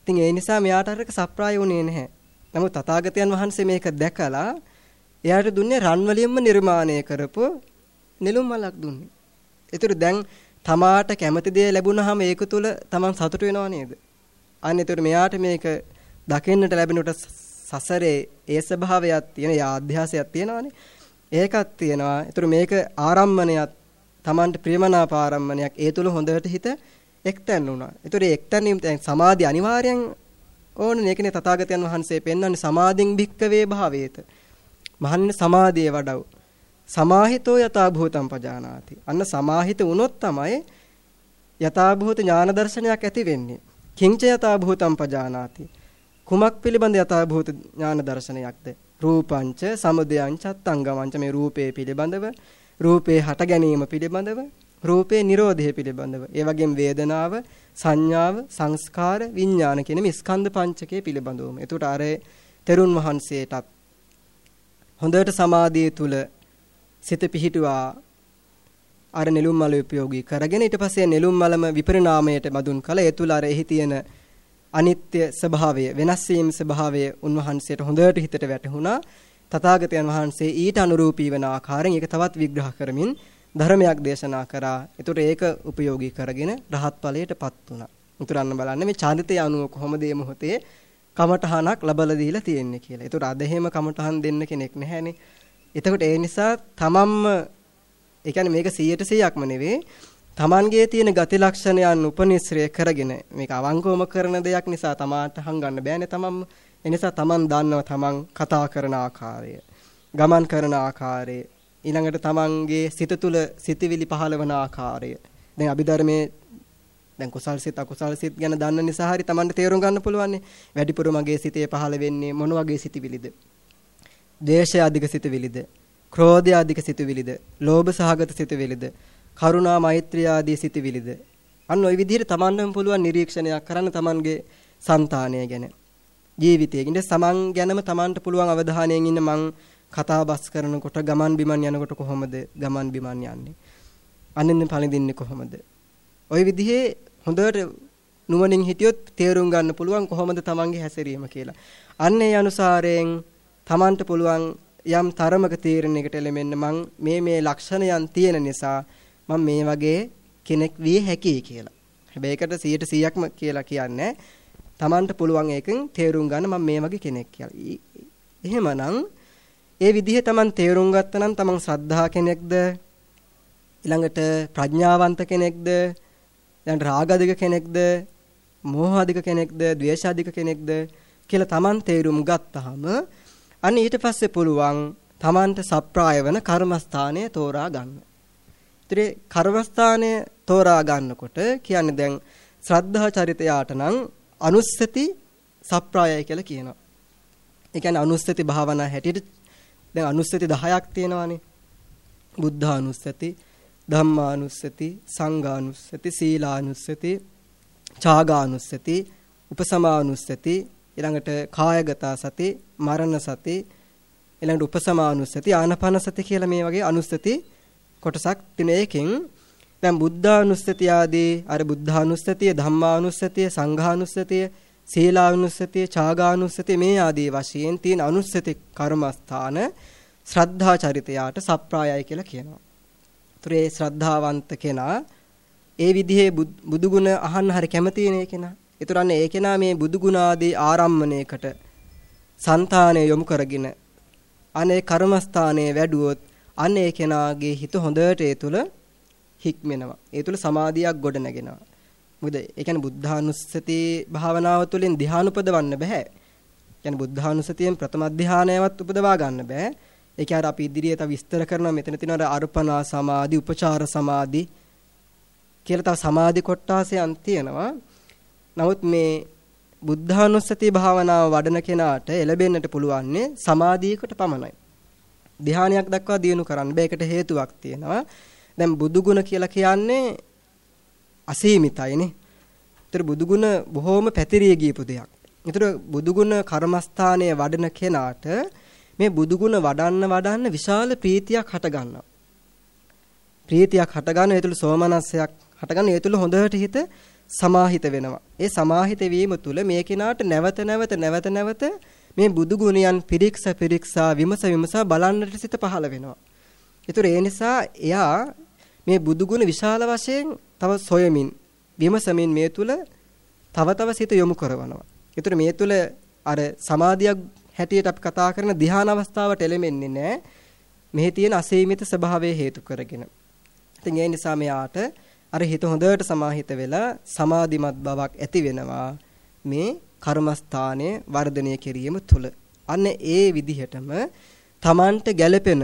ඉතින් ඒ නිසා මෙයාට අරක සප්‍රාය වුණේ නැහැ. නමුත් තථාගතයන් වහන්සේ මේක දැකලා එයාට දුන්නේ රන් වලින්ම නිර්මාණය කරපු නෙළුම් මලක් දුන්නේ. ඒතර දැන් තමාට කැමති දේ ලැබුණාම ඒක තුල තමන් සතුට වෙනව නේද? අන්න ඒතර මෙයාට මේක දකින්නට ලැබෙනකොට සසරේ ඒ ස්වභාවයක් තියෙන යාධ්‍යාසයක් තියෙනවානේ. ඒකක් තියෙනවා. ඒතර මේක ආරම්මණයක් Tamanට ප්‍රියමනාප ආරම්මණයක්. ඒ තුල හොඳට හිත එක්තැන් වුණා. ඒතර ඒ එක්තැන් වීම දැන් සමාධි අනිවාර්යෙන් ඕනේ. ඒකනේ තථාගතයන් වහන්සේ පෙන්වන්නේ සමාධින් භික්කවේ භාවේත. මහන්නේ සමාධිය වඩව. සමාහිතෝ යථා භූතම් පජානාති. අන්න සමාහිත වුණොත් තමයි යථා භූත ඥාන දර්ශනයක් ඇති වෙන්නේ. කිංච යථා භූතම් පජානාති. කුමක් පිළිබඳ යථා භූත ඥාන දර්ශනයක්ද? රූපංච සමුදයං චත්තංගමංච මේ රූපේ පිළිබඳව රූපේ හට ගැනීම පිළිබඳව රූපේ නිරෝධය පිළිබඳව ඒ වගේම වේදනාව සංඥාව සංස්කාර විඥාන කියන මේ ස්කන්ධ පංචකය පිළිබඳවම. එතකොට අර තෙරුන් වහන්සේටත් හොඳට සමාධිය තුල සිත පිහිටුවා අර නෙළුම් මල උපයෝගී කරගෙන ඊට පස්සේ නෙළුම් මලම විපරිණාමයට බඳුන් කළ ඒ තුල අර එහි තියෙන අනිත්‍ය ස්වභාවය වෙනස් වීම ස්වභාවය උන්වහන්සේට හොඳට හිතට වැටහුණා තථාගතයන් වහන්සේ ඊට අනුරූපී වෙන ආකාරයෙන් ඒක තවත් විග්‍රහ කරමින් ධර්මයක් දේශනා කරා. ඒතර ඒක උපයෝගී කරගෙන රහත් ඵලයටපත් වුණා. උතුරන්න බලන්න මේ චාරිතය අනුව කොහොමද මේ මොහොතේ කමඨහනක් ලබලා දීලා තියෙන්නේ කියලා. ඒතර අද එහෙම කමඨහන් දෙන්න කෙනෙක් නැහැනේ. එතකොට ඒ නිසා තමන්ම ඒ කියන්නේ මේක 100%ක්ම නෙවෙයි තමන්ගේ තියෙන ගති ලක්ෂණයන් උපනිශ්‍රය කරගෙන මේක අවංකවම කරන දෙයක් නිසා තමාට හංගන්න බෑනේ තමන්ම. ඒ නිසා තමන් දන්නව තමන් කතා කරන ආකාරය, ගමන් කරන ආකාරය, ඊළඟට තමන්ගේ සිත තුළ සිතවිලි පහළවන ආකාරය. දැන් අභිධර්මයේ දැන් කුසල් සිත අකුසල් සිත ගැන දන්න නිසා හරි තමන්ට තේරුම් ගන්න පුළුවන් නේ. වැඩිපුර මගේ සිතේ පහළ වෙන්නේ මොන වගේ සිතවිලිද? ද්වේෂය අධික සිතවිලිද? ක්‍රෝධය අධික සිතුවිලිද, ලෝභ සහගත සිතුවිලිද, කරුණා මෛත්‍රිය ආදී සිතුවිලිද. අන්න ওই විදිහට තමන්ටම පුළුවන් නිරීක්ෂණයක් කරන්න තමන්ගේ సంతානය ගැන. ජීවිතයේ ඉඳ සමන් ගැනම තමන්ට පුළුවන් අවධානයෙන් ඉන්න මං කතාබස් කරනකොට ගමන් බිමන් යනකොට කොහොමද ගමන් බිමන් යන්නේ? අනින්ද පළඳින්නේ කොහොමද? ওই විදිහේ හොඳට නුවණින් හිටියොත් තේරුම් ගන්න පුළුවන් කොහොමද තමන්ගේ හැසිරීම කියලා. අන්න ඒ අනුසාරයෙන් තමන්ට පුළුවන් යම් තරමක තීරණයකට එළෙමෙන්න මං මේ මේ ලක්ෂණයන් තියෙන නිසා මම මේ වගේ කෙනෙක් විය හැකියි කියලා. හැබැයි ඒකට 100%ක්ම කියලා කියන්නේ තමන්ට පුළුවන් ඒකෙන් තේරුම් ගන්න මම මේ වගේ කෙනෙක් කියලා. එහෙමනම් ඒ විදිහේ තමන් තේරුම් ගත්තා නම් තමන් ශ්‍රද්ධා කෙනෙක්ද? ඊළඟට ප්‍රඥාවන්ත කෙනෙක්ද? දැන් රාග අධික කෙනෙක්ද? මෝහ අධික කෙනෙක්ද? ද්වේෂ අධික කෙනෙක්ද? කියලා තමන් තේරුම් ගත්තාම අන්න ඊට පස්සේ පුළුවන් තමන්ට සප්‍රාය වෙන කර්මස්ථානය තෝරා ගන්න. ඉතින් කර්මස්ථානය තෝරා ගන්නකොට කියන්නේ දැන් ශ්‍රද්ධා චරිතයාට නම් අනුස්සති සප්‍රායයි කියලා කියනවා. ඒ කියන්නේ අනුස්සති භාවනා හැටියට දැන් අනුස්සති 10ක් තියෙනවානේ. බුද්ධානුස්සති, ධම්මානුස්සති, සංඝානුස්සති, සීලානුස්සති, ඡාගානුස්සති, උපසමානුස්සති, ඊළඟට කායගත සති, මරණ සති, ඊළඟට උපසමානුස්සති, ආනපන සති කියලා මේ වගේ අනුස්සති කොටසක් තියෙන එකෙන් දැන් බුද්ධානුස්සතිය ආදී අර බුද්ධානුස්සතිය, ධම්මානුස්සතිය, සංඝානුස්සතිය, සීලානුස්සතිය, ඡාගානුස්සතිය මේ ආදී වශයෙන් තියෙන අනුස්සති කර්මස්ථාන ශ්‍රද්ධා චරිතයාට සප්‍රායයි කියලා කියනවා. ඒතරේ ශ්‍රද්ධාවන්ත කෙනා ඒ විදිහේ බුදුගුණ අහන්න හරි කැමති නේ කෙනා. ඒතරන්නේ ඒ කෙනා මේ බුදුගුණ ආදී ආරම්මණයකට సంతානය යොමු කරගෙන අනේ කර්මස්ථානයේ වැඩුවොත් අනේ කෙනාගේ හිත හොඳට ඒ තුල හික්මෙනවා. ඒ තුල සමාධියක් ගොඩ නැගෙනවා. මොකද ඒ කියන්නේ බුද්ධානුස්සති භාවනාව තුළින් ධ්‍යාන උපදවන්න බෑ. කියන්නේ බුද්ධානුස්සතියෙන් ප්‍රථම ධ්‍යානයවත් උපදවා ගන්න බෑ. ඒක අර අපි ඉදිරියේ තව විස්තර කරනවා මෙතන තියෙන අර අර්පණා සමාධි, උපචාර සමාධි කියලා තව සමාධි කොටාසයන් තියෙනවා. නමුත් මේ බුද්ධානුස්සති භාවනාව වඩන කෙනාට එළබෙන්නට පුළුවන්නේ සමාධියකට පමණයි. ධ්‍යානයක් දක්වා දියුණු කරන්න බෑකට හේතුවක් තියෙනවා. දැන් බුදුගුණ කියලා කියන්නේ අසීමිතයිනේ. ඒතර බුදුගුණ බොහොම පැතිරිය ගියපු දෙයක්. ඒතර බුදුගුණ කර්මස්ථානයේ වඩන කෙනාට මේ බුදුගුණ වඩන්න වඩන්න විශාල ප්‍රීතියක් හටගන්නවා. ප්‍රීතියක් හටගන්න ඒ තුළ සෝමනස්සයක් හටගන්න ඒ තුළ හොඳට හිත සමාහිත වෙනවා. ඒ සමාහිත වීම තුළ මේ කෙනාට නැවත නැවත නැවත නැවත මේ බුදු ගුණයන් පිරික්ස පිරික්සා විමස විමසා බලන්නට සිත පහළ වෙනවා. ඒතර ඒ නිසා එයා මේ බුදු ගුණ විශාල වශයෙන් තව සොයමින් විමසමින් මේ තුල තව තව සිත යොමු කරනවා. ඒතර මේ තුල අර සමාධියක් හැටියට අපි කතා කරන ධ්‍යාන අවස්ථාවට එළෙන්නේ නැහැ. මෙහි තියෙන අසීමිත ස්වභාවය හේතු කරගෙන. ඉතින් ඒ නිසා මෙයාට අර හිත හොඳට සමාහිත වෙලා සමාධිමත් බවක් ඇති වෙනවා. මේ කර්මස්ථානය වර්ධනය කිරීම තුළ. අන්න ඒ විදිහටම තමන්ට ගැළපෙන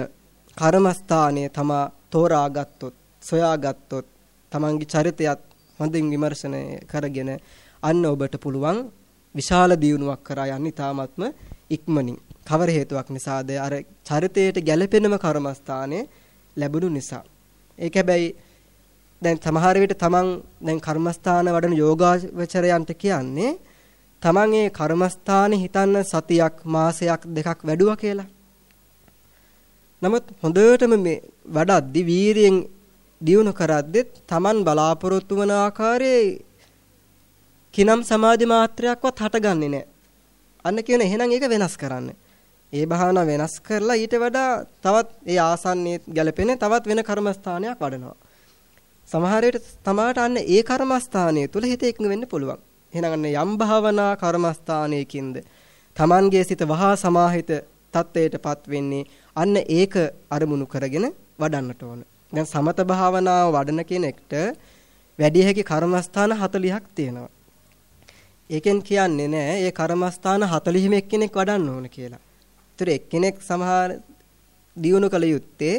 කර්මස්ථානය තමා තෝරාගත්තොත්, සොයාගත්තොත්, තමන්ගේ චරිතයත් හොඳින් විමර්ශනය කරගෙන අන්න ඔබට පුළුවන් විශාල දියුණුවක් කරා යන්න ඉතාමත්ම ඉක්මනින් කවර හේතුවක් නිසාද අර චරිතයට ගැළපෙනම කර්මස්ථානයේ ලැබුණු නිසා. ඒක හැබැයි දැන් සමහර විට තමන් දැන් කර්මස්ථාන වඩන යෝගාවචරයන්ට කියන්නේ තමන් ඒ කර්මස්ථානේ හිතන්න සතියක් මාසයක් දෙකක් වැඩුවා කියලා. නමුත් හොඳටම මේ වඩද්දි වීරියෙන් දියුණු කරද්දෙත් Taman බලාපොරොත්තු වන ආකාරයේ කිනම් සමාධි මාත්‍රයක්වත් හටගන්නේ නැහැ. අන්න කියන එහෙනම් ඒක වෙනස් කරන්න. ඒ භාවනාව වෙනස් කරලා ඊට වඩා තවත් ඒ ආසන්නයේ ගැලපෙන තවත් වෙන කර්මස්ථානයක් වඩනවා. සමහර විට තමාට අන්න ඒ කර්මස්ථානය තුල හිත එකඟ වෙන්න පුළුවන්. එහෙනම් අන්න යම් භාවනා කර්මස්ථානයකින්ද Tamanගේ සිත වහා සමාහිත තත්වයටපත් වෙන්නේ අන්න ඒක අරමුණු කරගෙන වඩන්නට ඕන. දැන් සමත භාවනාව වඩන කෙනෙක්ට වැඩි හැකි කර්මස්ථාන 40ක් තියෙනවා. ඒකෙන් කියන්නේ නෑ ඒ කර්මස්ථාන 40ම එක්කෙනෙක් වඩන්න ඕන කියලා. ඒතර එක්කෙනෙක් සමහර දියුණු කළ යුත්තේ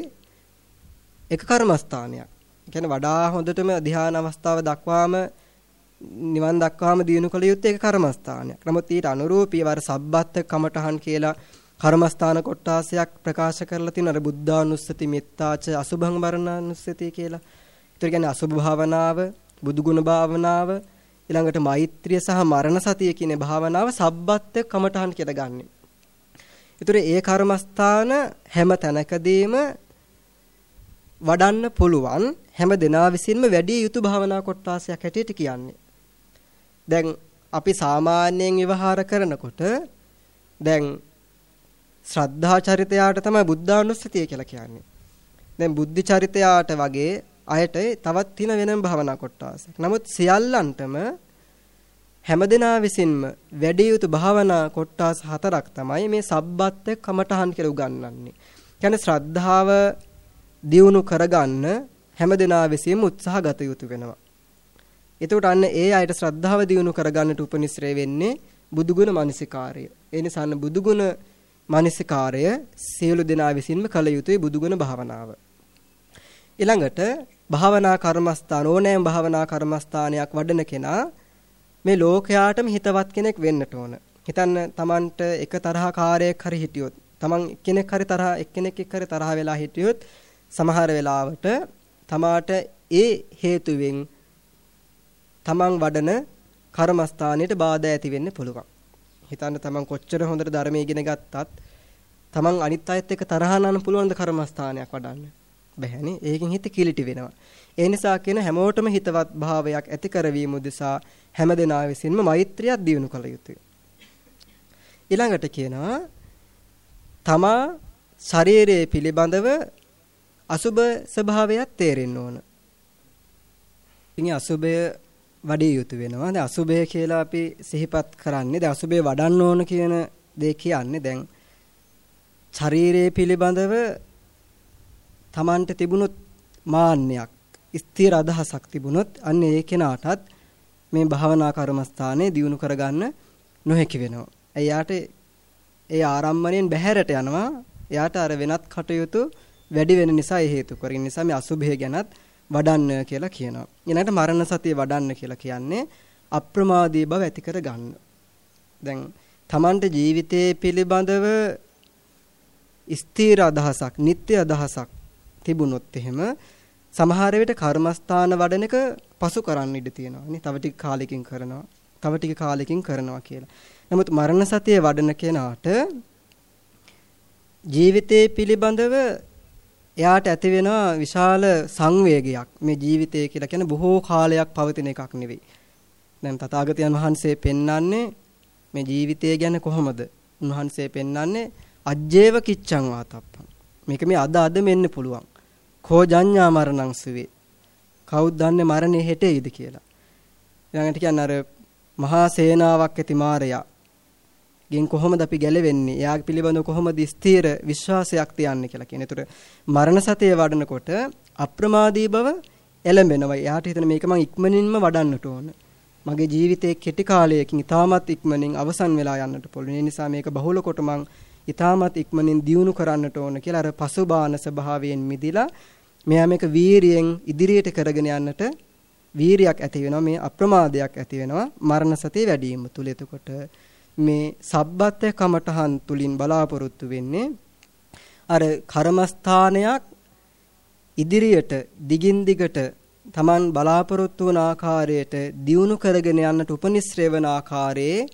එක කර්මස්ථානයක්. කියන්නේ වඩා හොඳටම ධ්‍යාන අවස්ථාව දක්වාම නිවන් දක්වාම දියුණු කළ යුත්තේ ඒක කර්මස්ථානයක්. නමුත් ඊට අනුරූපීව අර සබ්බත් කමඨහන් කියලා කර්මස්ථාන කොටාසයක් ප්‍රකාශ කරලා තියෙන අර බුද්ධානුස්සති මෙත්තාච අසුභං වරණානුස්සති කියලා. ඒතර කියන්නේ අසුභ භාවනාව, බුදුගුණ භාවනාව, ඊළඟට මෛත්‍රිය සහ මරණ සතිය කියන භාවනාව සබ්බත් කමඨහන් කියලා ගන්නෙ. ඒතර ඒ කර්මස්ථාන හැම තැනකදීම වඩන්න පුළුවන් හැම දෙනා විසින්ම වැඩි යුතු භාවනා කොටාසයක් හැටියට කියන්නේ. දැන් අපි සාමාන්‍යයෙන් විවහාර කරනකොට දැන් ශ්‍රද්ධා චරිතයාට තමයි බුද්ධානුස්සතිය කියලා කියන්නේ. දැන් බුද්ධ චරිතයාට වගේ අයට තවත් තියෙන වෙනම භාවනා කොටාසක්. නමුත් සියල්ලන්ටම හැමදෙනා විසින්ම වැඩි යුතු භාවනා කොටාස හතරක් තමයි මේ සබ්බත් කමඨහන් කියලා උගන්වන්නේ. කියන්නේ ශ්‍රද්ධාව දියුණු කරගන්න හැමදෙනා විසින්ම උත්සාහ ගත යුතු වෙනවා. එතකොට අන්න ඒ අයට ශ්‍රද්ධාව දියුණු කරගන්නට උපනිශ්‍රේ වෙන්නේ බුදුගුණ මානසිකාරය. ඒ නිසා බුදුගුණ මානසිකාරය සියලු දෙනා විසින්ම කළ යුතුයි බුදුගුණ භාවනාව. ඊළඟට භාවනා කර්මස්ථාන ඕනෑම භාවනා කර්මස්ථානයක් වඩන කෙනා මේ ලෝකයාටම හිතවත් කෙනෙක් වෙන්නට ඕන. හිතන්න Tamanට එක තරහකාරයෙක් හරි හිටියොත් Taman එක්කෙනෙක් හරි තරහ එක්කෙනෙක් එක්ක හරි තරහ වෙලා හිටියොත් සමහර වෙලාවට තමාට ඒ හේතුවෙන් තමන් වඩන කර්මස්ථානයට බාධා ඇති වෙන්න පුළුවන්. හිතන්න තමන් කොච්චර හොඳට ධර්මයේ ඉගෙන ගත්තත් තමන් අනිත් අයත් එක්ක තරහ නන්න පුළුවන් ද කර්මස්ථානයක් වඩන්න. බැහැනේ. ඒකෙන් හිත කිලිටි වෙනවා. ඒ නිසා කියන හැමෝටම හිතවත් භාවයක් ඇති කරවීම උදෙසා හැමදෙනා විසින්ම මෛත්‍රියක් දියුණු කළ යුතුය. ඊළඟට කියනවා තමා ශරීරයේ පිළිබඳව අසුබ ස්වභාවයක් තේරෙන්න ඕන. ඉතින් අසුබය වඩිය යුතු වෙනවා. දැන් අසුබය කියලා අපි සිහිපත් කරන්නේ දැන් අසුබය වඩන්න ඕන කියන දේ කියන්නේ දැන් ශරීරයේ පිළිබඳව Tamanට තිබුණොත් මාන්නයක් ස්ථිර අදහසක් තිබුණොත් අන්න ඒ කෙනාටත් මේ භාවනා කර්මස්ථානයේ දියුණු කරගන්න නොහැකි වෙනවා. එයාට ඒ ආරම්මණයෙන් බැහැරට යනවා. එයාට අර වෙනත් කටයුතු වැඩි වෙන නිසා ඒ හේතු කරින් නිසා මේ අසුභය ගැනත් වඩන්න කියලා කියනවා. ඊළඟට මරණ සතිය වඩන්න කියලා කියන්නේ අප්‍රමාදී බව ඇති කර ගන්න. දැන් Tamanට ජීවිතයේ පිළිබඳව ස්ථීර අදහසක්, නිත්‍ය අදහසක් තිබුණොත් එහෙම සමහර විට කර්මස්ථාන වඩන එක පසු කරන්න ඉඩ තියෙනවා නේ. තව ටික කාලෙකින් කරනවා. තව ටික කාලෙකින් කරනවා කියලා. නමුත් මරණ සතිය වඩන කෙනාට ජීවිතයේ පිළිබඳව එයාට ඇති වෙනවා විශාල සංවේගයක්. මේ ජීවිතය කියලා කියන්නේ බොහෝ කාලයක් පවතින එකක් නෙවෙයි. දැන් තථාගතයන් වහන්සේ පෙන්වන්නේ මේ ජීවිතය ගැන කොහොමද? උන්වහන්සේ පෙන්වන්නේ අජ්ජේව කිච්ඡං වාතප්පං. මේක මේ අද අද මෙන්න පුළුවන්. කෝ ජඤ්ඤා මරණං සුවේ. කවුද දන්නේ මරණය හෙටේයිද කියලා. ඊළඟට කියන්නේ අර මහා සේනාවක් ඇති මාරයා ගෙන් කොහොමද අපි ගැලවෙන්නේ? එයාගේ පිළිබඳව කොහොමද ස්ථීර විශ්වාසයක් තියන්නේ කියලා කියන. ඒතර මරණ සතිය වඩනකොට අප්‍රමාදී බව එළඹෙනවා. එයාට හිතන මේක මං ඉක්මනින්ම වඩන්නට ඕන. මගේ ජීවිතයේ කෙටි කාලයකින් ඉතාමත් ඉක්මනින් අවසන් වෙලා යන්නට පුළුවන්. ඒ නිසා මේක බහුල කොට මං ඉතාමත් ඉක්මනින් දියුණු කරන්නට ඕන කියලා අර පසුබාන ස්වභාවයෙන් මිදිලා මෙයා මේක වීරියෙන් ඉදිරියට කරගෙන යන්නට වීරියක් ඇති වෙනවා මේ අප්‍රමාදයක් ඇති වෙනවා මරණ සතිය වැඩි වීම තුල එතකොට මේ සබ්බත් කමඨහන් තුලින් බලාපොරොත්තු වෙන්නේ අර කර්මස්ථානයක් ඉදිරියට දිගින් දිගට Taman බලාපොරොත්තු වන ආකාරයට දියුණු කරගෙන යන්නට උපනිශ්‍රේ වන ආකාරයේ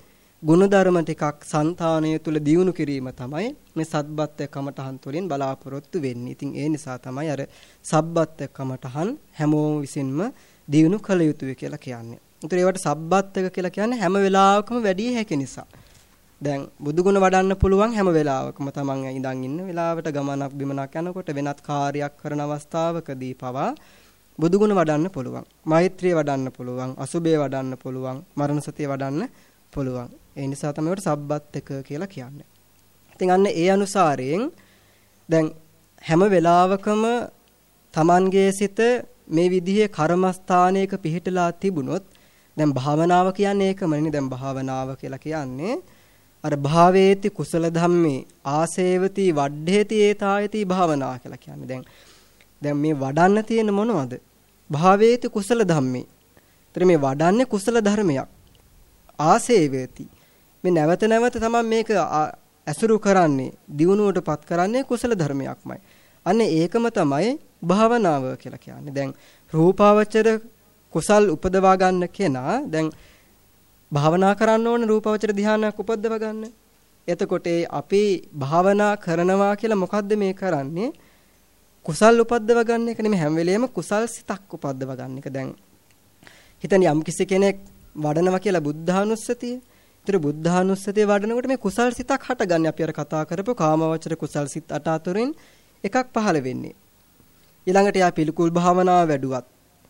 ගුණධර්ම ටිකක් సంతානය තුල දියුණු කිරීම තමයි මේ සත්බත්ත්‍ය කමඨහන් තුලින් බලාපොරොත්තු වෙන්නේ. ඉතින් ඒ නිසා තමයි අර සබ්බත්ත්‍ය කමඨහන් හැමෝම විසින්ම දියුණු කළ යුතුයි කියලා කියන්නේ. ඒතර ඒවට සබ්බත්ත්‍යක කියලා කියන්නේ හැම වෙලාවකම වැඩි හැකි නිසා. දැන් බුදුගුණ වඩන්න පුළුවන් හැම වෙලාවකම තමන් ඉඳන් ඉන්න වෙලාවට ගමනක් බිමනක් යනකොට වෙනත් කාර්යයක් කරන අවස්ථාවකදී පවා බුදුගුණ වඩන්න පුළුවන්. මෛත්‍රිය වඩන්න පුළුවන්. අසුබේ වඩන්න පුළුවන්. මරණ සතිය වඩන්න පුළුවන්. ඒ නිසා තමයි ඒකට සබ්බත් එක කියලා කියන්නේ. ඉතින් අන්න ඒ අනුසාරයෙන් දැන් හැම වෙලාවකම Tamanගේ සිත මේ විදිහේ කර්මස්ථානයක පිහිටලා තිබුණොත් දැන් භාවනාව කියන්නේ ඒකමනේ දැන් භාවනාව කියලා කියන්නේ අර භාවේති කුසල ධම්මේ ආසේවති වඩ්ඩේති ඒතායති භාවනා කියලා කියන්නේ දැන් දැන් මේ වඩන්න තියෙන මොනවද භාවේති කුසල ධම්මේ. ඒතර මේ වඩන්නේ කුසල ධර්මයක්. ආසේවති. මේ නැවත නැවත තමයි මේක ඇසුරු කරන්නේ, දියුණුවටපත් කරන්නේ කුසල ධර්මයක්මයි. අන්න ඒකම තමයි භාවනාව කියලා කියන්නේ. දැන් රූපාවචර කුසල් උපදවා ගන්න කෙනා දැන් භාවනා කරන්න ඕන රූපාවචර ධානයක් උපදව ගන්න. එතකොට අපි භාවනා කරනවා කියලා මොකද්ද මේ කරන්නේ? කුසල් උපද්දව ගන්න එක නෙමෙයි හැම වෙලෙම කුසල් සිතක් උපද්දව ගන්න එක. දැන් හිතන්න යම් කිසි කෙනෙක් වඩනවා කියලා බුද්ධානුස්සතිය. ඒතර බුද්ධානුස්සතිය වඩනකොට මේ කුසල් සිතක් හටගන්නේ අපි අර කතා කරපු කාමවචර කුසල් සිත් අට අතුරින් එකක් පහළ වෙන්නේ. ඊළඟට යා පිළිකුල් භාවනාව වැඩුවත්,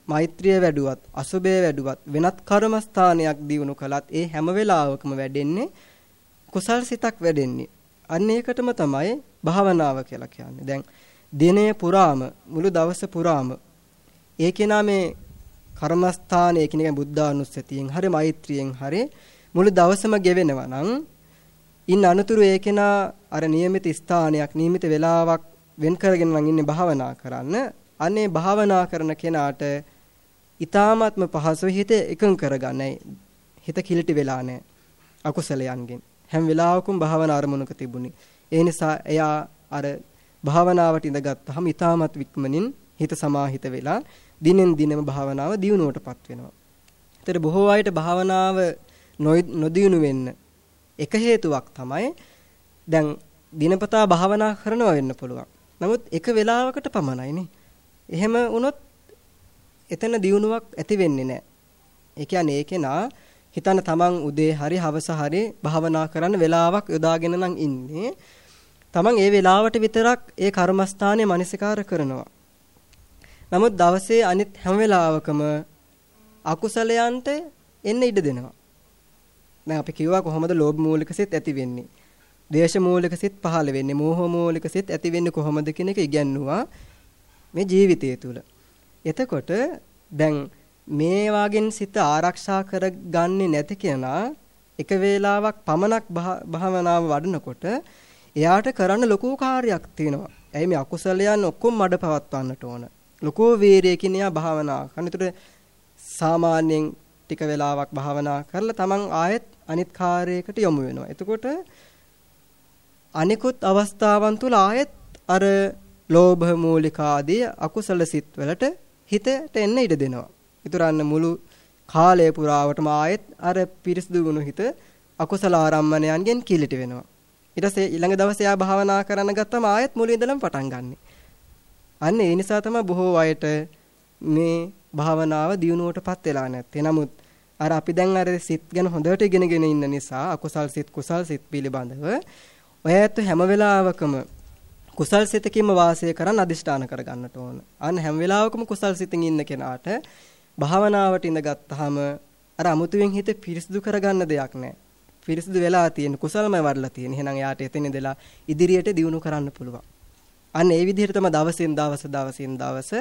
මෛත්‍රිය වැඩුවත්, අසුබය වැඩුවත්, වෙනත් කර්මස්ථානයක් දියුණු කළත් ඒ හැම වෙලාවකම වැඩෙන්නේ කුසල් සිතක් වැඩෙන්නේ. අන්න ඒකටම තමයි භාවනාව කියලා කියන්නේ. දැන් දිනය පුරාම මුළු දවස පුරාම ඒ කෙනා මේ කර්මස්ථානයේ කියන බුද්ධානුස්සතියෙන් හරි මෛත්‍රියෙන් හරි මුළු දවසම ගෙවෙනවා නම් ඉන් අනතුරු ඒ කෙනා අර નિયમિત ස්ථානයක් નિયમિત වේලාවක් වෙන් කරගෙන නම් ඉන්නේ භාවනා කරන්න අනේ භාවනා කරන කෙනාට ඊ타ත්ම පහසු හිත එකඟ කරගන්නයි හිත කිලිටි වෙලා නැහැ අකුසලයන්ගෙන් හැම වෙලාවකම භාවනා අරමුණක තිබුණි ඒ නිසා එයා අර භාවනාවට ඉඳගත්තාම ඊටමත් වික්මනින් හිත සමාහිත වෙලා දිනෙන් දිනම භාවනාව දියුණුවටපත් වෙනවා. ඒතර බොහෝ අයට භාවනාව නොදියුණු වෙන්න එක හේතුවක් තමයි දැන් දිනපතා භාවනා කරනවා වෙන්න පුළුවන්. නමුත් එක වෙලාවකට පමණයිනේ. එහෙම වුණොත් එතන දියුණුවක් ඇති වෙන්නේ නැහැ. ඒ කියන්නේ ඒකේනා හිතන තමන් උදේ හරි හවස හරි භාවනා කරන්න වෙලාවක් යොදාගෙන නම් ඉන්නේ. තමන් ඒ වෙලාවට විතරක් ඒ කර්මස්ථානයේ මනසිකාර කරනවා. නමුත් දවසේ අනිත් හැම වෙලාවකම අකුසලයන්ට එන්න ඉඩ දෙනවා. දැන් අපි කිව්වා කොහොමද ලෝභ මූලික සිත් ඇති වෙන්නේ? ද්වේෂ මූලික සිත් පහළ වෙන්නේ, මෝහ මූලික සිත් ඇති වෙන්නේ කොහොමද කියන එක ඉගැන්නුවා මේ ජීවිතය තුළ. එතකොට දැන් මේ වාගෙන් සිත ආරක්ෂා කරගන්නේ නැති කෙනා එක වේලාවක් පමණක් භාවනාව වඩනකොට එයාට කරන්න ලොකු කාර්යයක් තියෙනවා. ඇයි මේ අකුසලයන් ඔක්කොම මඩ පවත්වන්නට ඕන. ලොකු වීරයකින් එයා භාවනා කරන. ඒතර සාමාන්‍යයෙන් ටික වෙලාවක් භාවනා කරලා තමන් ආයෙත් අනිත් කාර්යයකට යොමු වෙනවා. එතකොට අනිකුත් අවස්ථාවන් තුල ආයෙත් අර ලෝභ මූලික ආදී අකුසල සිත් වලට හිතට එන්න ඉඩ දෙනවා. ඊතරන්න මුළු කාලය පුරාවටම ආයෙත් අර පිරිසිදු වුණු හිත අකුසල ආරම්මණයන්ගෙන් කිලිට වෙනවා. ඊට පස්සේ ඊළඟ දවසේ ආ භාවනා කරන්න ගත්තම ආයෙත් මුලින් ඉඳලම පටන් ගන්නෙ. අන්න ඒ නිසා තමයි බොහෝ අයට මේ භාවනාව දියුණුවටපත් වෙලා නැත්තේ. නමුත් අර අපි දැන් අර සිත් ගැන හොඳට ඉගෙනගෙන ඉන්න නිසා අකුසල් සිත් කුසල් සිත් පිළිබඳව ඔය ඇත්ත හැම වෙලාවකම කුසල් සිතකින්ම වාසය කරන් අදිෂ්ඨාන කරගන්නට ඕන. අන්න හැම වෙලාවකම කුසල් සිතින් ඉන්න කෙනාට භාවනාවට ඉඳගත්තාම අර අමුතුවෙන් හිත පිරිසිදු කරගන්න දෙයක් නැහැ. පිරිසිදු වෙලා තියෙන කුසලමයි වඩලා තියෙන. එහෙනම් යාට එතන ඉඳලා ඉදිරියට දියුණු කරන්න පුළුවන්. අන්න ඒ විදිහට තමයි දවසින් දවස දවසින් දවස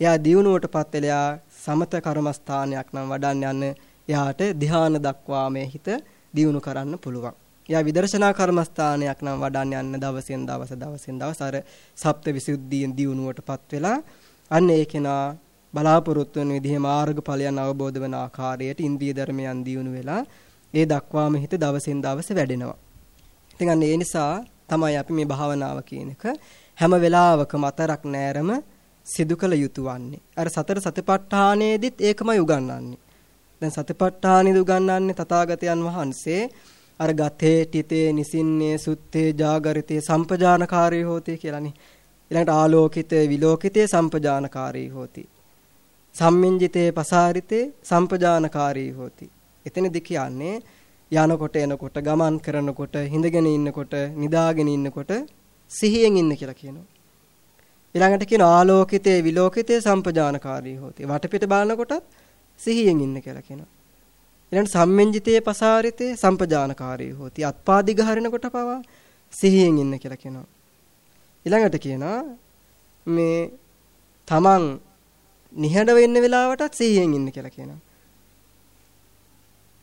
එයා දියුණුවටපත් වෙලා සමත කර්මස්ථානයක් නම් වඩන්න යන එයාට ධ්‍යාන දක්වා මේ හිත දියුණු කරන්න පුළුවන්. එයා විදර්ශනා කර්මස්ථානයක් නම් වඩන්න යන දවසින් දවස දවසින් දවස අර සප්ත විසුද්ධියෙන් දියුණුවටපත් වෙලා අන්න ඒ කෙනා බලාපොරොත්තු වෙන විදිහේ මාර්ගඵලයන් අවබෝධ වෙන ආකාරයට ඉන්ද්‍රිය ධර්මයන් දියුණු වෙලා ඒ දක්වාම හිත දවසින් දවස වැඩෙනවා. ඉතින් අන්න ඒ නිසා තමයි අපි මේ භාවනාව කියන එක හැම වෙලාවකම අතරක් නෑරම සිදු කළ යුතු වන්නේ. අර සතර සතිපට්ඨානයේදීත් ඒකමයි උගන්වන්නේ. දැන් සතිපට්ඨානෙද උගන්වන්නේ තථාගතයන් වහන්සේ අර ගතේ තිතේ නිසින්නේ සුත්තේ ජාගරිතේ සම්පජානකාරී හෝති කියලානේ. ඊළඟට ආලෝකිතේ විලෝකිතේ සම්පජානකාරී හෝති. සම්මින්ජිතේ පසාරිතේ සම්පජානකාරී හෝති. එතනදි කියන්නේ යනකොට එනකොට ගමන් කරනකොට හිඳගෙන ඉන්නකොට නිදාගෙන ඉන්නකොට සිහියෙන් ඉන්න කියලා කියනවා. ඊළඟට කියන ආලෝකිතේ විලෝකිතේ සම්පජානකාරී හෝති. වටපිට බලනකොටත් සිහියෙන් ඉන්න කියලා කියනවා. ඊළඟට සම්මෙන්ජිතේ පසාරිතේ සම්පජානකාරී හෝති. අත්පාදි ගහරිනකොට පවා සිහියෙන් ඉන්න කියලා කියනවා. ඊළඟට කියනවා මේ තමන් නිහඬ වෙන්න වෙලාවටත් සිහියෙන් ඉන්න කියලා කියනවා.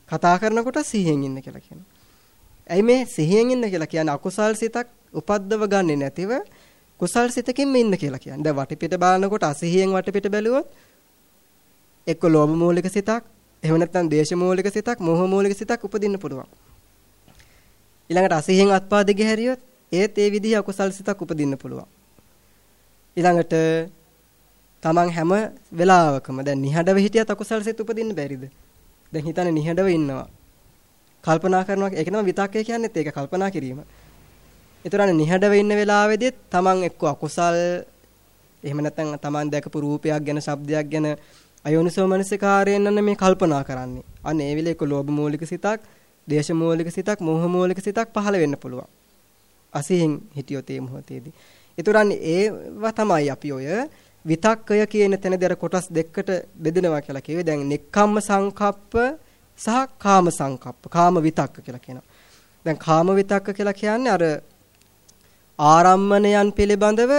කතා කරනකොට සිහියෙන් ඉන්න කියලා කියනවා. ඇයි මේ සිහියෙන් ඉන්න කියලා කියන්නේ අකුසල් සිතක් උපද්දව ගන්නෙ නැතිව කුසල් සිතකින්ම ඉන්න කියලා කියන්නේ. දැන් වටපිට බලනකොට අසිහියෙන් වටපිට බැලුවොත් එක්ක ලෝභ මූලික සිතක්, එහෙම නැත්නම් දේශ මූලික සිතක්, මෝහ මූලික සිතක් උපදින්න පුළුවන්. ඊළඟට අසිහියෙන් අත්පාදිගේ හැරියොත් ඒත් ඒ විදිහ අකුසල් සිතක් උපදින්න පුළුවන්. ඊළඟට තමන් හැම වෙලාවකම දැන් නිහඬව හිටියත් අකුසල් සිත උපදින්න බැරිද? දැන් හිතන්නේ නිහඬව ඉන්නවා. කල්පනා කරනවා ඒක තමයි විතක්කය කියන්නේත් ඒක කල්පනා කිරීම. ඒතරන්නේ නිහඬව ඉන්න වෙලාවෙදිත් තමන් එක්ක අකුසල් එහෙම නැත්නම් තමන් දැකපු රූපයක් ගැන ශබ්දයක් ගැන අයෝනිසෝ මනසිකාරයෙන් නම් මේ කල්පනා කරන්නේ. අන්න ඒ වෙලේ එක්ක ලෝභ මූලික සිතක්, දේශ මූලික සිතක්, මෝහ මූලික සිතක් පහළ වෙන්න පුළුවන්. අසිහින් හිටියොත් ඒ මොහොතේදී. ඒතරන්නේ ඒව තමයි අපි ඔය විතක්කය කියන තැනදී අර කොටස් දෙකකට බෙදෙනවා කියලා කිව්වේ. දැන් නෙක්ඛම්ම සංකප්ප සහ කාම සංකප්ප. කාම විතක්ක කියලා කියනවා. දැන් කාම විතක්ක කියලා කියන්නේ අර ආරම්මණයන් පිළිබඳව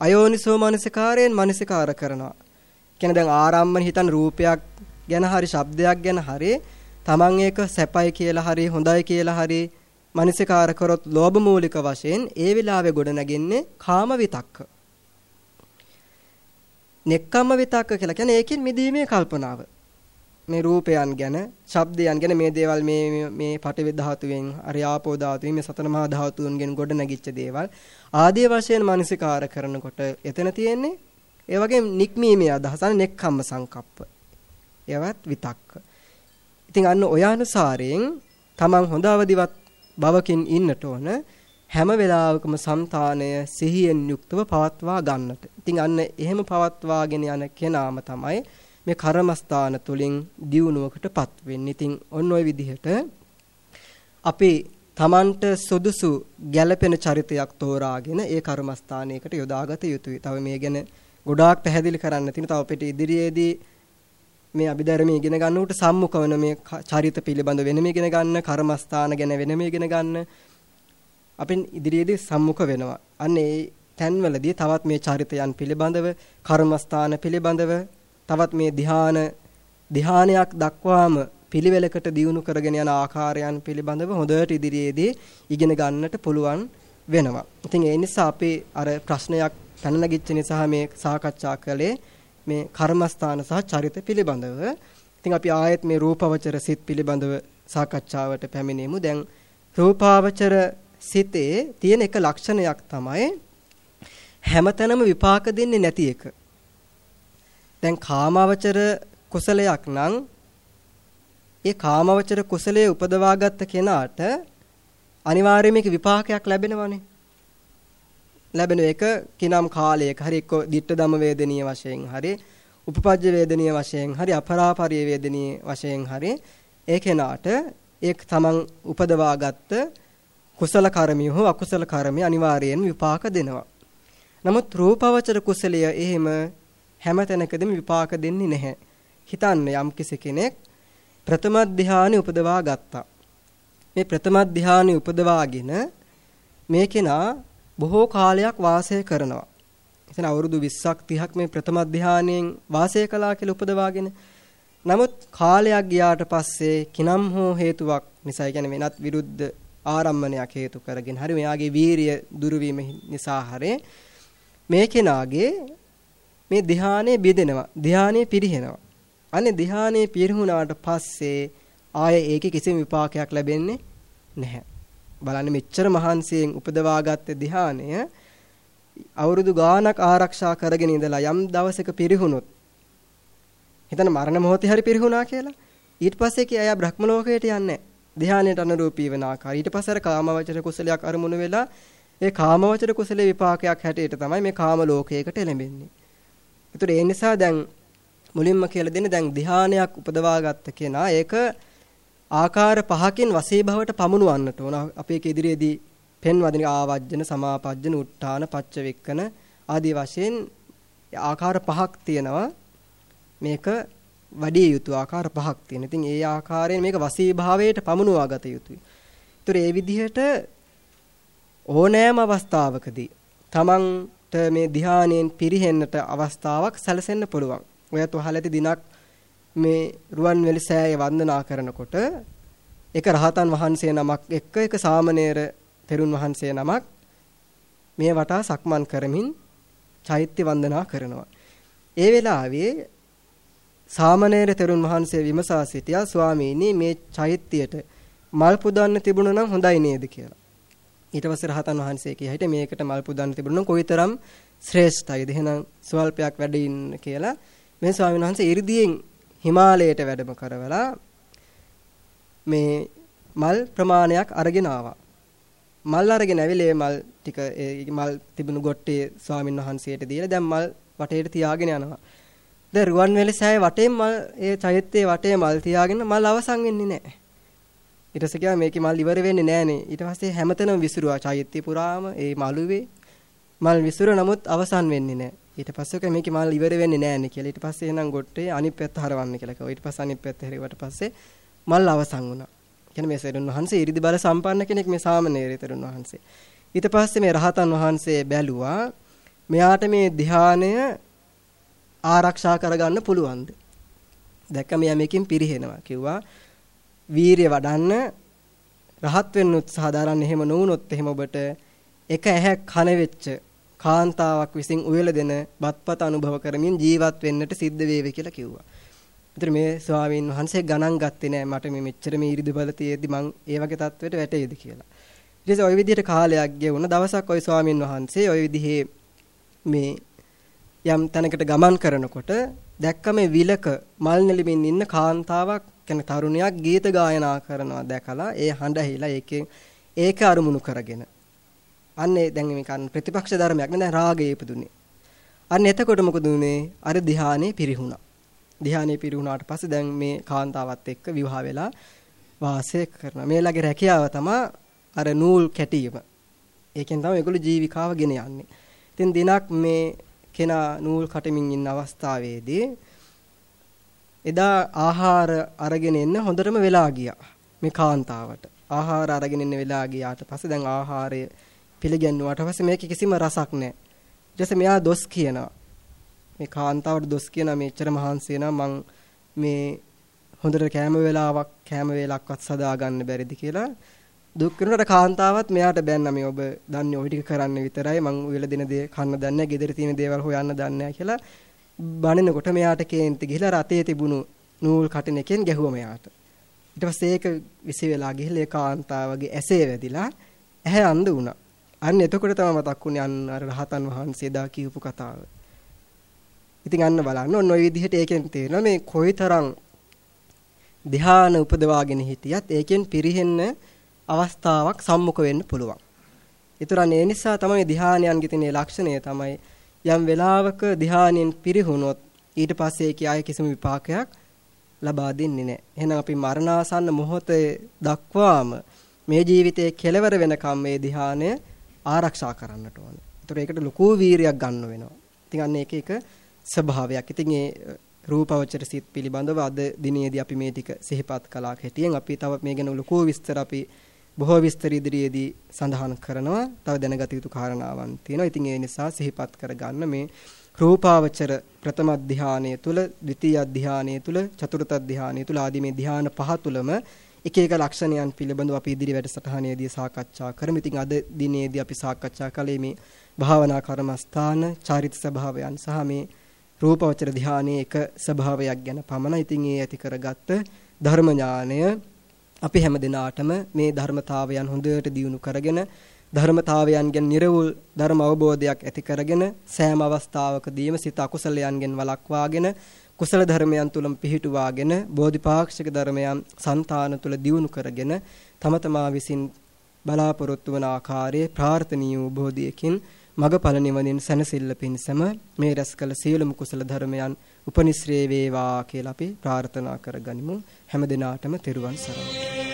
අයෝනිසෝ මනසිකාරයෙන් මනසිකාර කරනවා. කියන්නේ දැන් ආරම්මන හිතන රූපයක් ගැන හරි ශබ්දයක් ගැන හරි තමන් ඒක සැපයි කියලා හරි හොඳයි කියලා හරි මනසිකාර කරොත් ලෝභ මූලික වශයෙන් ඒ විලාවේ ගොඩ නැගෙන්නේ කාම විතක්ක. නෙක්කම්ම විතක්ක කියලා කියන්නේ ඒකෙන් මිදීමේ කල්පනාව. මේ රූපයන් ගැන, ශබ්දයන් ගැන මේ දේවල් මේ මේ පටවි ධාතුවෙන්, අරියාපෝ ධාතුවෙන් මේ සතර මහා ධාතුන්ගෙන් ගොඩ නැගිච්ච දේවල් ආදී වශයෙන් මානසිකාර කරනකොට එතන තියෙන්නේ ඒ වගේ නික්මීමේ අදහස නෙක්ඛම්ම සංකප්ප. එයවත් විතක්ක. ඉතින් අන්න ඔය අනුසාරයෙන් තමන් හොඳ අවදිවත් බවකින් ඉන්නට ඕන හැම වෙලාවකම సంతානය සිහියෙන් යුක්තව පවත්වා ගන්නට. ඉතින් අන්න එහෙම පවත්වාගෙන යන කෙනාම තමයි මේ කර්මස්ථාන තුලින් දියුණුවකටපත් වෙන්නේ. ඉතින් ඔන්න ඔය විදිහට අපි තමන්ට සුදුසු ගැළපෙන චරිතයක් තෝරාගෙන ඒ කර්මස්ථානයකට යොදාගත යුතුයි. තව මේ ගැන ගොඩාක් පැහැදිලි කරන්න තියෙන තව පිට ඉදිරියේදී මේ අභිධර්මයේ ඉගෙන ගන්න උට සම්මුඛ වෙන මේ චරිත පිළිබඳ වෙනම ඉගෙන ගන්න, කර්මස්ථාන ගැන වෙනම ඉගෙන ගන්න අපින් ඉදිරියේදී සම්මුඛ වෙනවා. අන්න ඒ තැන්වලදී තවත් මේ චරිතයන් පිළිබඳව, කර්මස්ථාන පිළිබඳව තවත් මේ ධ්‍යාන ධ්‍යානයක් දක්වාම පිළිවෙලකට දියුණු කරගෙන යන ආකාරයන් පිළිබඳව හොඳට ඉදිරියේදී ඉගෙන ගන්නට පුළුවන් වෙනවා. ඉතින් ඒ නිසා අපි අර ප්‍රශ්නයක් පැන නැගිච්ච නිසා මේ සාකච්ඡා කළේ මේ කර්මස්ථාන සහ චරිත පිළිබඳව. ඉතින් අපි ආයෙත් මේ රූපවචර සිත් පිළිබඳව සාකච්ඡාවට පැමිණෙමු. දැන් රූපාවචර සිතේ තියෙන එක ලක්ෂණයක් තමයි හැමතැනම විපාක දෙන්නේ නැති එක. දැන් කාමවචර කුසලයක් නම් ඒ කාමවචර කුසලයේ උපදවාගත්ත කෙනාට අනිවාර්යයෙන් මේක විපාකයක් ලැබෙනවනේ. ලැබෙන එක කිනම් කාලයක හරි එක්ක ditta ධම වේදනීය වශයෙන් හරි උපපජ්ජ වේදනීය වශයෙන් හරි අපරාපරිය වේදනීය වශයෙන් හරි ඒ කෙනාට ඒක තමන් උපදවාගත්ත කුසල කර්මිය හෝ අකුසල කර්මිය අනිවාර්යෙන් විපාක දෙනවා. නමුත් රූපවචර කුසලය එහෙම හැම තැනකදීම විපාක දෙන්නේ නැහැ. හිතන්න යම් කෙනෙක් ප්‍රථම ධානය උපදවා ගත්තා. මේ ප්‍රථම ධානය උපදවාගෙන මේ කෙනා බොහෝ කාලයක් වාසය කරනවා. එතන අවුරුදු 20ක් 30ක් මේ ප්‍රථම ධානයෙන් වාසය කළා කියලා උපදවාගෙන නමුත් කාලයක් ගියාට පස්සේ කිනම් හෝ හේතුවක් නිසා කියන්නේ වෙනත් විරුද්ධ ආරම්මණයක් හේතු කරගෙන හරි මෙයාගේ වීරිය දුරු නිසා හරි මේ කෙනාගේ මේ ධානයේ බෙදෙනවා. ධානයේ පිරිහෙනවා. අනේ ධානයේ පිරිහුණාට පස්සේ ආයේ ඒකේ කිසිම විපාකයක් ලැබෙන්නේ නැහැ. බලන්න මෙච්චර මහන්සියෙන් උපදවාගත්ත ධානය අවුරුදු ගාණක් ආරක්ෂා කරගෙන ඉඳලා යම් දවසක පිරිහුණොත් හිතන මරණ මොහොතේ හරි පිරිහුණා කියලා ඊට පස්සේ කී අය බ්‍රහ්ම ලෝකයට යන්නේ ධානයට අනුරූපී වෙන ආකාරය. ඊට පස්සේ අර කාමවචර කුසලයක් අරමුණු වෙලා ඒ කාමවචර කුසලේ විපාකයක් හැටියට තමයි මේ කාම ලෝකයකට එළඹෙන්නේ. ඒතර ඒ නිසා දැන් මුලින්ම කියලා දෙන්නේ දැන් ධානයක් උපදවා ගත්ත කෙනා ඒක ආකාර පහකින් වශී භවට පමුණුවන්නට ඕන. අපේ ඉදිරියේදී පෙන්වදින ආවජ්ජන, සමාපජ්ජන, උට්ටාන, පච්චවෙක්කන ආදී වශයෙන් ආකාර පහක් තියෙනවා. මේක වැඩි යුතු ආකාර පහක් තියෙන. ඉතින් ඒ ආකාරයෙන් මේක වශී භාවයට පමුණුවා ගත යුතුයි. ඒතර ඒ විදිහට ඕනෑම අවස්ථාවකදී තමන්ට මේ ධානයෙන් පිරිහෙන්නට අවස්ථාවක් සැලසෙන්න පුළුවන්. ඔයත් වහල ඇති දිනක් මේ රුවන්වැලි සෑය වන්දනා කරනකොට එක රහතන් වහන්සේ නමක් එක්ක එක සාමණේර තෙරුන් වහන්සේ නමක් මේ වටා සක්මන් කරමින් චෛත්‍ය වන්දනා කරනවා. ඒ වෙලාවේ සාමණේර තෙරුන් වහන්සේ විමසා සිටියා ස්වාමීනි මේ චෛත්‍යයට මල් පුදන්න තිබුණා නම් හොඳයි නේද කියලා. ඊට පස්සේ රහතන් වහන්සේ කිය හිට මේකට මල් පුදන්න තිබුණා නම් කොයිතරම් ශ්‍රේෂ්ඨයිද එහෙනම් ස්වල්පයක් වැඩ ඉන්න කියලා මේ ස්වාමීන් වහන්සේ 이르දියෙන් හිමාලයට වැඩම කරවලා මේ මල් ප්‍රමාණයක් අරගෙන ආවා. මල් අරගෙන ඇවිල්ලා මල් ටික මල් තිබුණු ගොට්ටේ ස්වාමීන් වහන්සේට දීලා දැන් මල් වටේට තියාගෙන යනවා. දැන් රුවන්වැලි සෑය වටේ මල් ඒ චෛත්‍යයේ වටේ මල් තියාගෙන මල් අවසන් වෙන්නේ නැහැ. ඊට පස්සේ කිව්වා මේකේ මල් ඉවර වෙන්නේ නැහනේ. ඊට පස්සේ හැමතැනම විසිරුවා චෛත්‍ය පුරාම ඒ මළුවේ මල් විසිර නමුත් අවසන් වෙන්නේ නැහැ. ඊට පස්සේ කිව්වා මේකේ මල් ඉවර වෙන්නේ නැහනේ කියලා. ඊට පස්සේ එහෙනම් ගොට්ටේ අනිත් පැත්ත හරවන්න කියලා කිව්වා. ඊට පස්සේ අනිත් පැත්ත හැරිවට පස්සේ මල් අවසන් වුණා. කියන්නේ මේ සෙරුන් වහන්සේ 이르දි බල සම්පන්න කෙනෙක් මේ සාමණේරතරුන් වහන්සේ. ඊට පස්සේ මේ රහතන් වහන්සේ බැලුවා මෙයාට මේ ධානය ආරක්ෂා කරගන්න පුළුවන්ද? දැක්ක මෙයා මේකෙන් පිරිහෙනවා කිව්වා. වීරිය වඩන්න රහත් වෙන්න උත්සාහ දරන්න එහෙම නොවුනොත් එහෙම ඔබට එක ඇහැක් කන වෙච්ච කාන්තාවක් විසින් උයල දෙන බත්පත අනුභව කරමින් ජීවත් වෙන්නට සිද්ධ වේවි කියලා කිව්වා. ඒතර මේ ස්වාමීන් වහන්සේ ගණන් ගත්තේ නෑ මට මේ මෙච්චර මේ ඉරිදි බල තියෙද්දි මං ඒ වගේ තත්වයට වැටෙයිද කියලා. ඊට පස්සේ ওই විදිහට කාලයක් ගෙවුණ දවසක් ওই ස්වාමීන් වහන්සේ ওই විදිහේ මේ යම් තැනකට ගමන් කරනකොට දැක්ක මේ විලක මල් නෙලිමින් ඉන්න කාන්තාවක් කියන තරුණියක් ගීත ගායනා කරනවා දැකලා ඒ හඬ ඇහිලා ඒකෙන් ඒක අරමුණු කරගෙන අන්නේ දැන් මේක ප්‍රතිපක්ෂ ධර්මයක් නේ දැන් රාගය ඉපදුනේ. අන්න එතකොට මොකද උනේ? අර ධානයේ පිරිහුණා. ධානයේ පිරිහුණාට පස්සේ දැන් මේ කාන්තාවත් එක්ක විවාහ වෙලා වාසය කරනවා. මේලාගේ රැකියාව තමයි අර නූල් කැටීම ඒකෙන් තමයි ඒගොල්ලෝ ජීවිකාව ගෙන යන්නේ. ඉතින් දිනක් මේ කෙනා නූල් කටමින් ඉන්න අවස්ථාවේදී එදා ආහාර අරගෙන එන්න හොඳටම වෙලා ගියා. මේ කාන්තාවට. ආහාර අරගෙන එන්න වෙලා ගියාට පස්සේ දැන් ආහාරය පිළිගන්නුවාට පස්සේ මේකේ කිසිම රසක් නැහැ. ඊට පස්සේ මෙයා දොස් කියනවා. මේ කාන්තාවට දොස් කියනවා මෙච්චර මහන්සි වෙනා මං මේ හොඳට කෑම වේලාවක් කෑම වේලක්වත් සදා ගන්න බැරිද කියලා දුක් වෙනකොට කාන්තාවත් මෙයාට බැන්න. මේ ඔබ දන්නේ ওই ටික කරන්න විතරයි. මං උයලා දෙන දේ කන්න දන්නේ නැහැ. ගෙදර තියෙන දේවල් හොයන්න දන්නේ නැහැ කියලා බනිනකොට මෙයාට කේන්ති ගිහිලා රතේ තිබුණු නූල් කටින එකෙන් ගැහුවා මෙයාට. ඊට පස්සේ ඒක විසි වෙලා ගිහිල්ලා ඒ කාන්තාවගේ ඇසේ වැදිලා ඇහැ අඳ වුණා අන්න එතකොට තමයි මතක් වුණේ අන්න අර රහතන් වහන්සේ දා කියපු කතාව ඉතින් අන්න බලන්න ඔන්න ඔය විදිහට ඒකෙන් තේරෙනවා මේ කොයිතරම් ධ්‍යාන උපදවාගෙන හිටියත් ඒකෙන් පිරිහෙන්න අවස්ථාවක් සම්මුඛ වෙන්න පුළුවන්. ඊතරම් ඒ නිසා තමයි ධානයන්ගේ තියෙන ලක්ෂණය තමයි යම් වෙලාවක ධානයෙන් පිරිහුණොත් ඊට පස්සේ ඒකේ ආය කිසිම විපාකයක් ලබා දෙන්නේ නැහැ. එහෙනම් අපි මරණාසන්න මොහොතේ දක්වාම මේ ජීවිතයේ කෙලවර වෙනකම් මේ ධානය ආරක්ෂා කරන්නට ඕනේ. ඒතර ඒකට ලොකු වීරියක් ගන්න වෙනවා. ඉතින් අන්න ඒක එක ස්වභාවයක්. ඉතින් ඒ රූපවචර සිත් පිළිබඳව අද දිනේදී අපි මේ ටික සිහිපත් කළා හැටියෙන් අපි තව මේ ගැන ලොකු විස්තර අපි බොහෝ විස්තර ඉදිරියේදී සඳහන් කරනවා. තව දැනගත යුතු කාරණාවන් තියෙනවා. ඉතින් ඒ නිසා සිහිපත් කරගන්න මේ රූපාවචර ප්‍රථම ධානය තුල, ද්විතීය ධානය තුල, චතුර්ථ ධානය තුල ආදී මේ ධාන පහ තුලම එක එක ලක්ෂණයන් පිළිබඳව අපි ඉදිරි වැඩසටහනේදී සාකච්ඡා කරමු. ඉතින් අද දිනේදී අපි සාකච්ඡා කළේ මේ භාවනා කර්මස්ථාන, චාරිත ස්වභාවයන් සහ මේ රූපවචර ධානයේ එක ස්වභාවයක් ගැන පමණයි. ඉතින් ඒ ඇති කරගත්ත ධර්ම ඥානය අපි හැම දිනාටම මේ ධර්මතාවයන් හොඳට දියුණු කරගෙන ධර්මතාවයන්ගෙන් නිර්වුල් ධර්ම අවබෝධයක් ඇති කරගෙන සෑම අවස්ථාවකදීම සිත අකුසලයන්ගෙන් වළක්වාගෙන කුසල ධර්මයන් තුලම පිහිටුවාගෙන බෝධිපාක්ෂික ධර්මයන් సంతාන තුල දියුණු කරගෙන තම තමා විසින් බලාපොරොත්තු වන ආකාරයේ ප්‍රාර්ථනීය වූ බෝධියකින් මගඵල නිවනින් සැනසෙල්ල පිණසම මේ රැස් කළ සියලුම කුසල ධර්මයන් උපනිශ්‍රේ වේවා කියලා අපි ප්‍රාර්ථනා කරගනිමු. හැම දිනාටම තෙරුවන් සරණයි.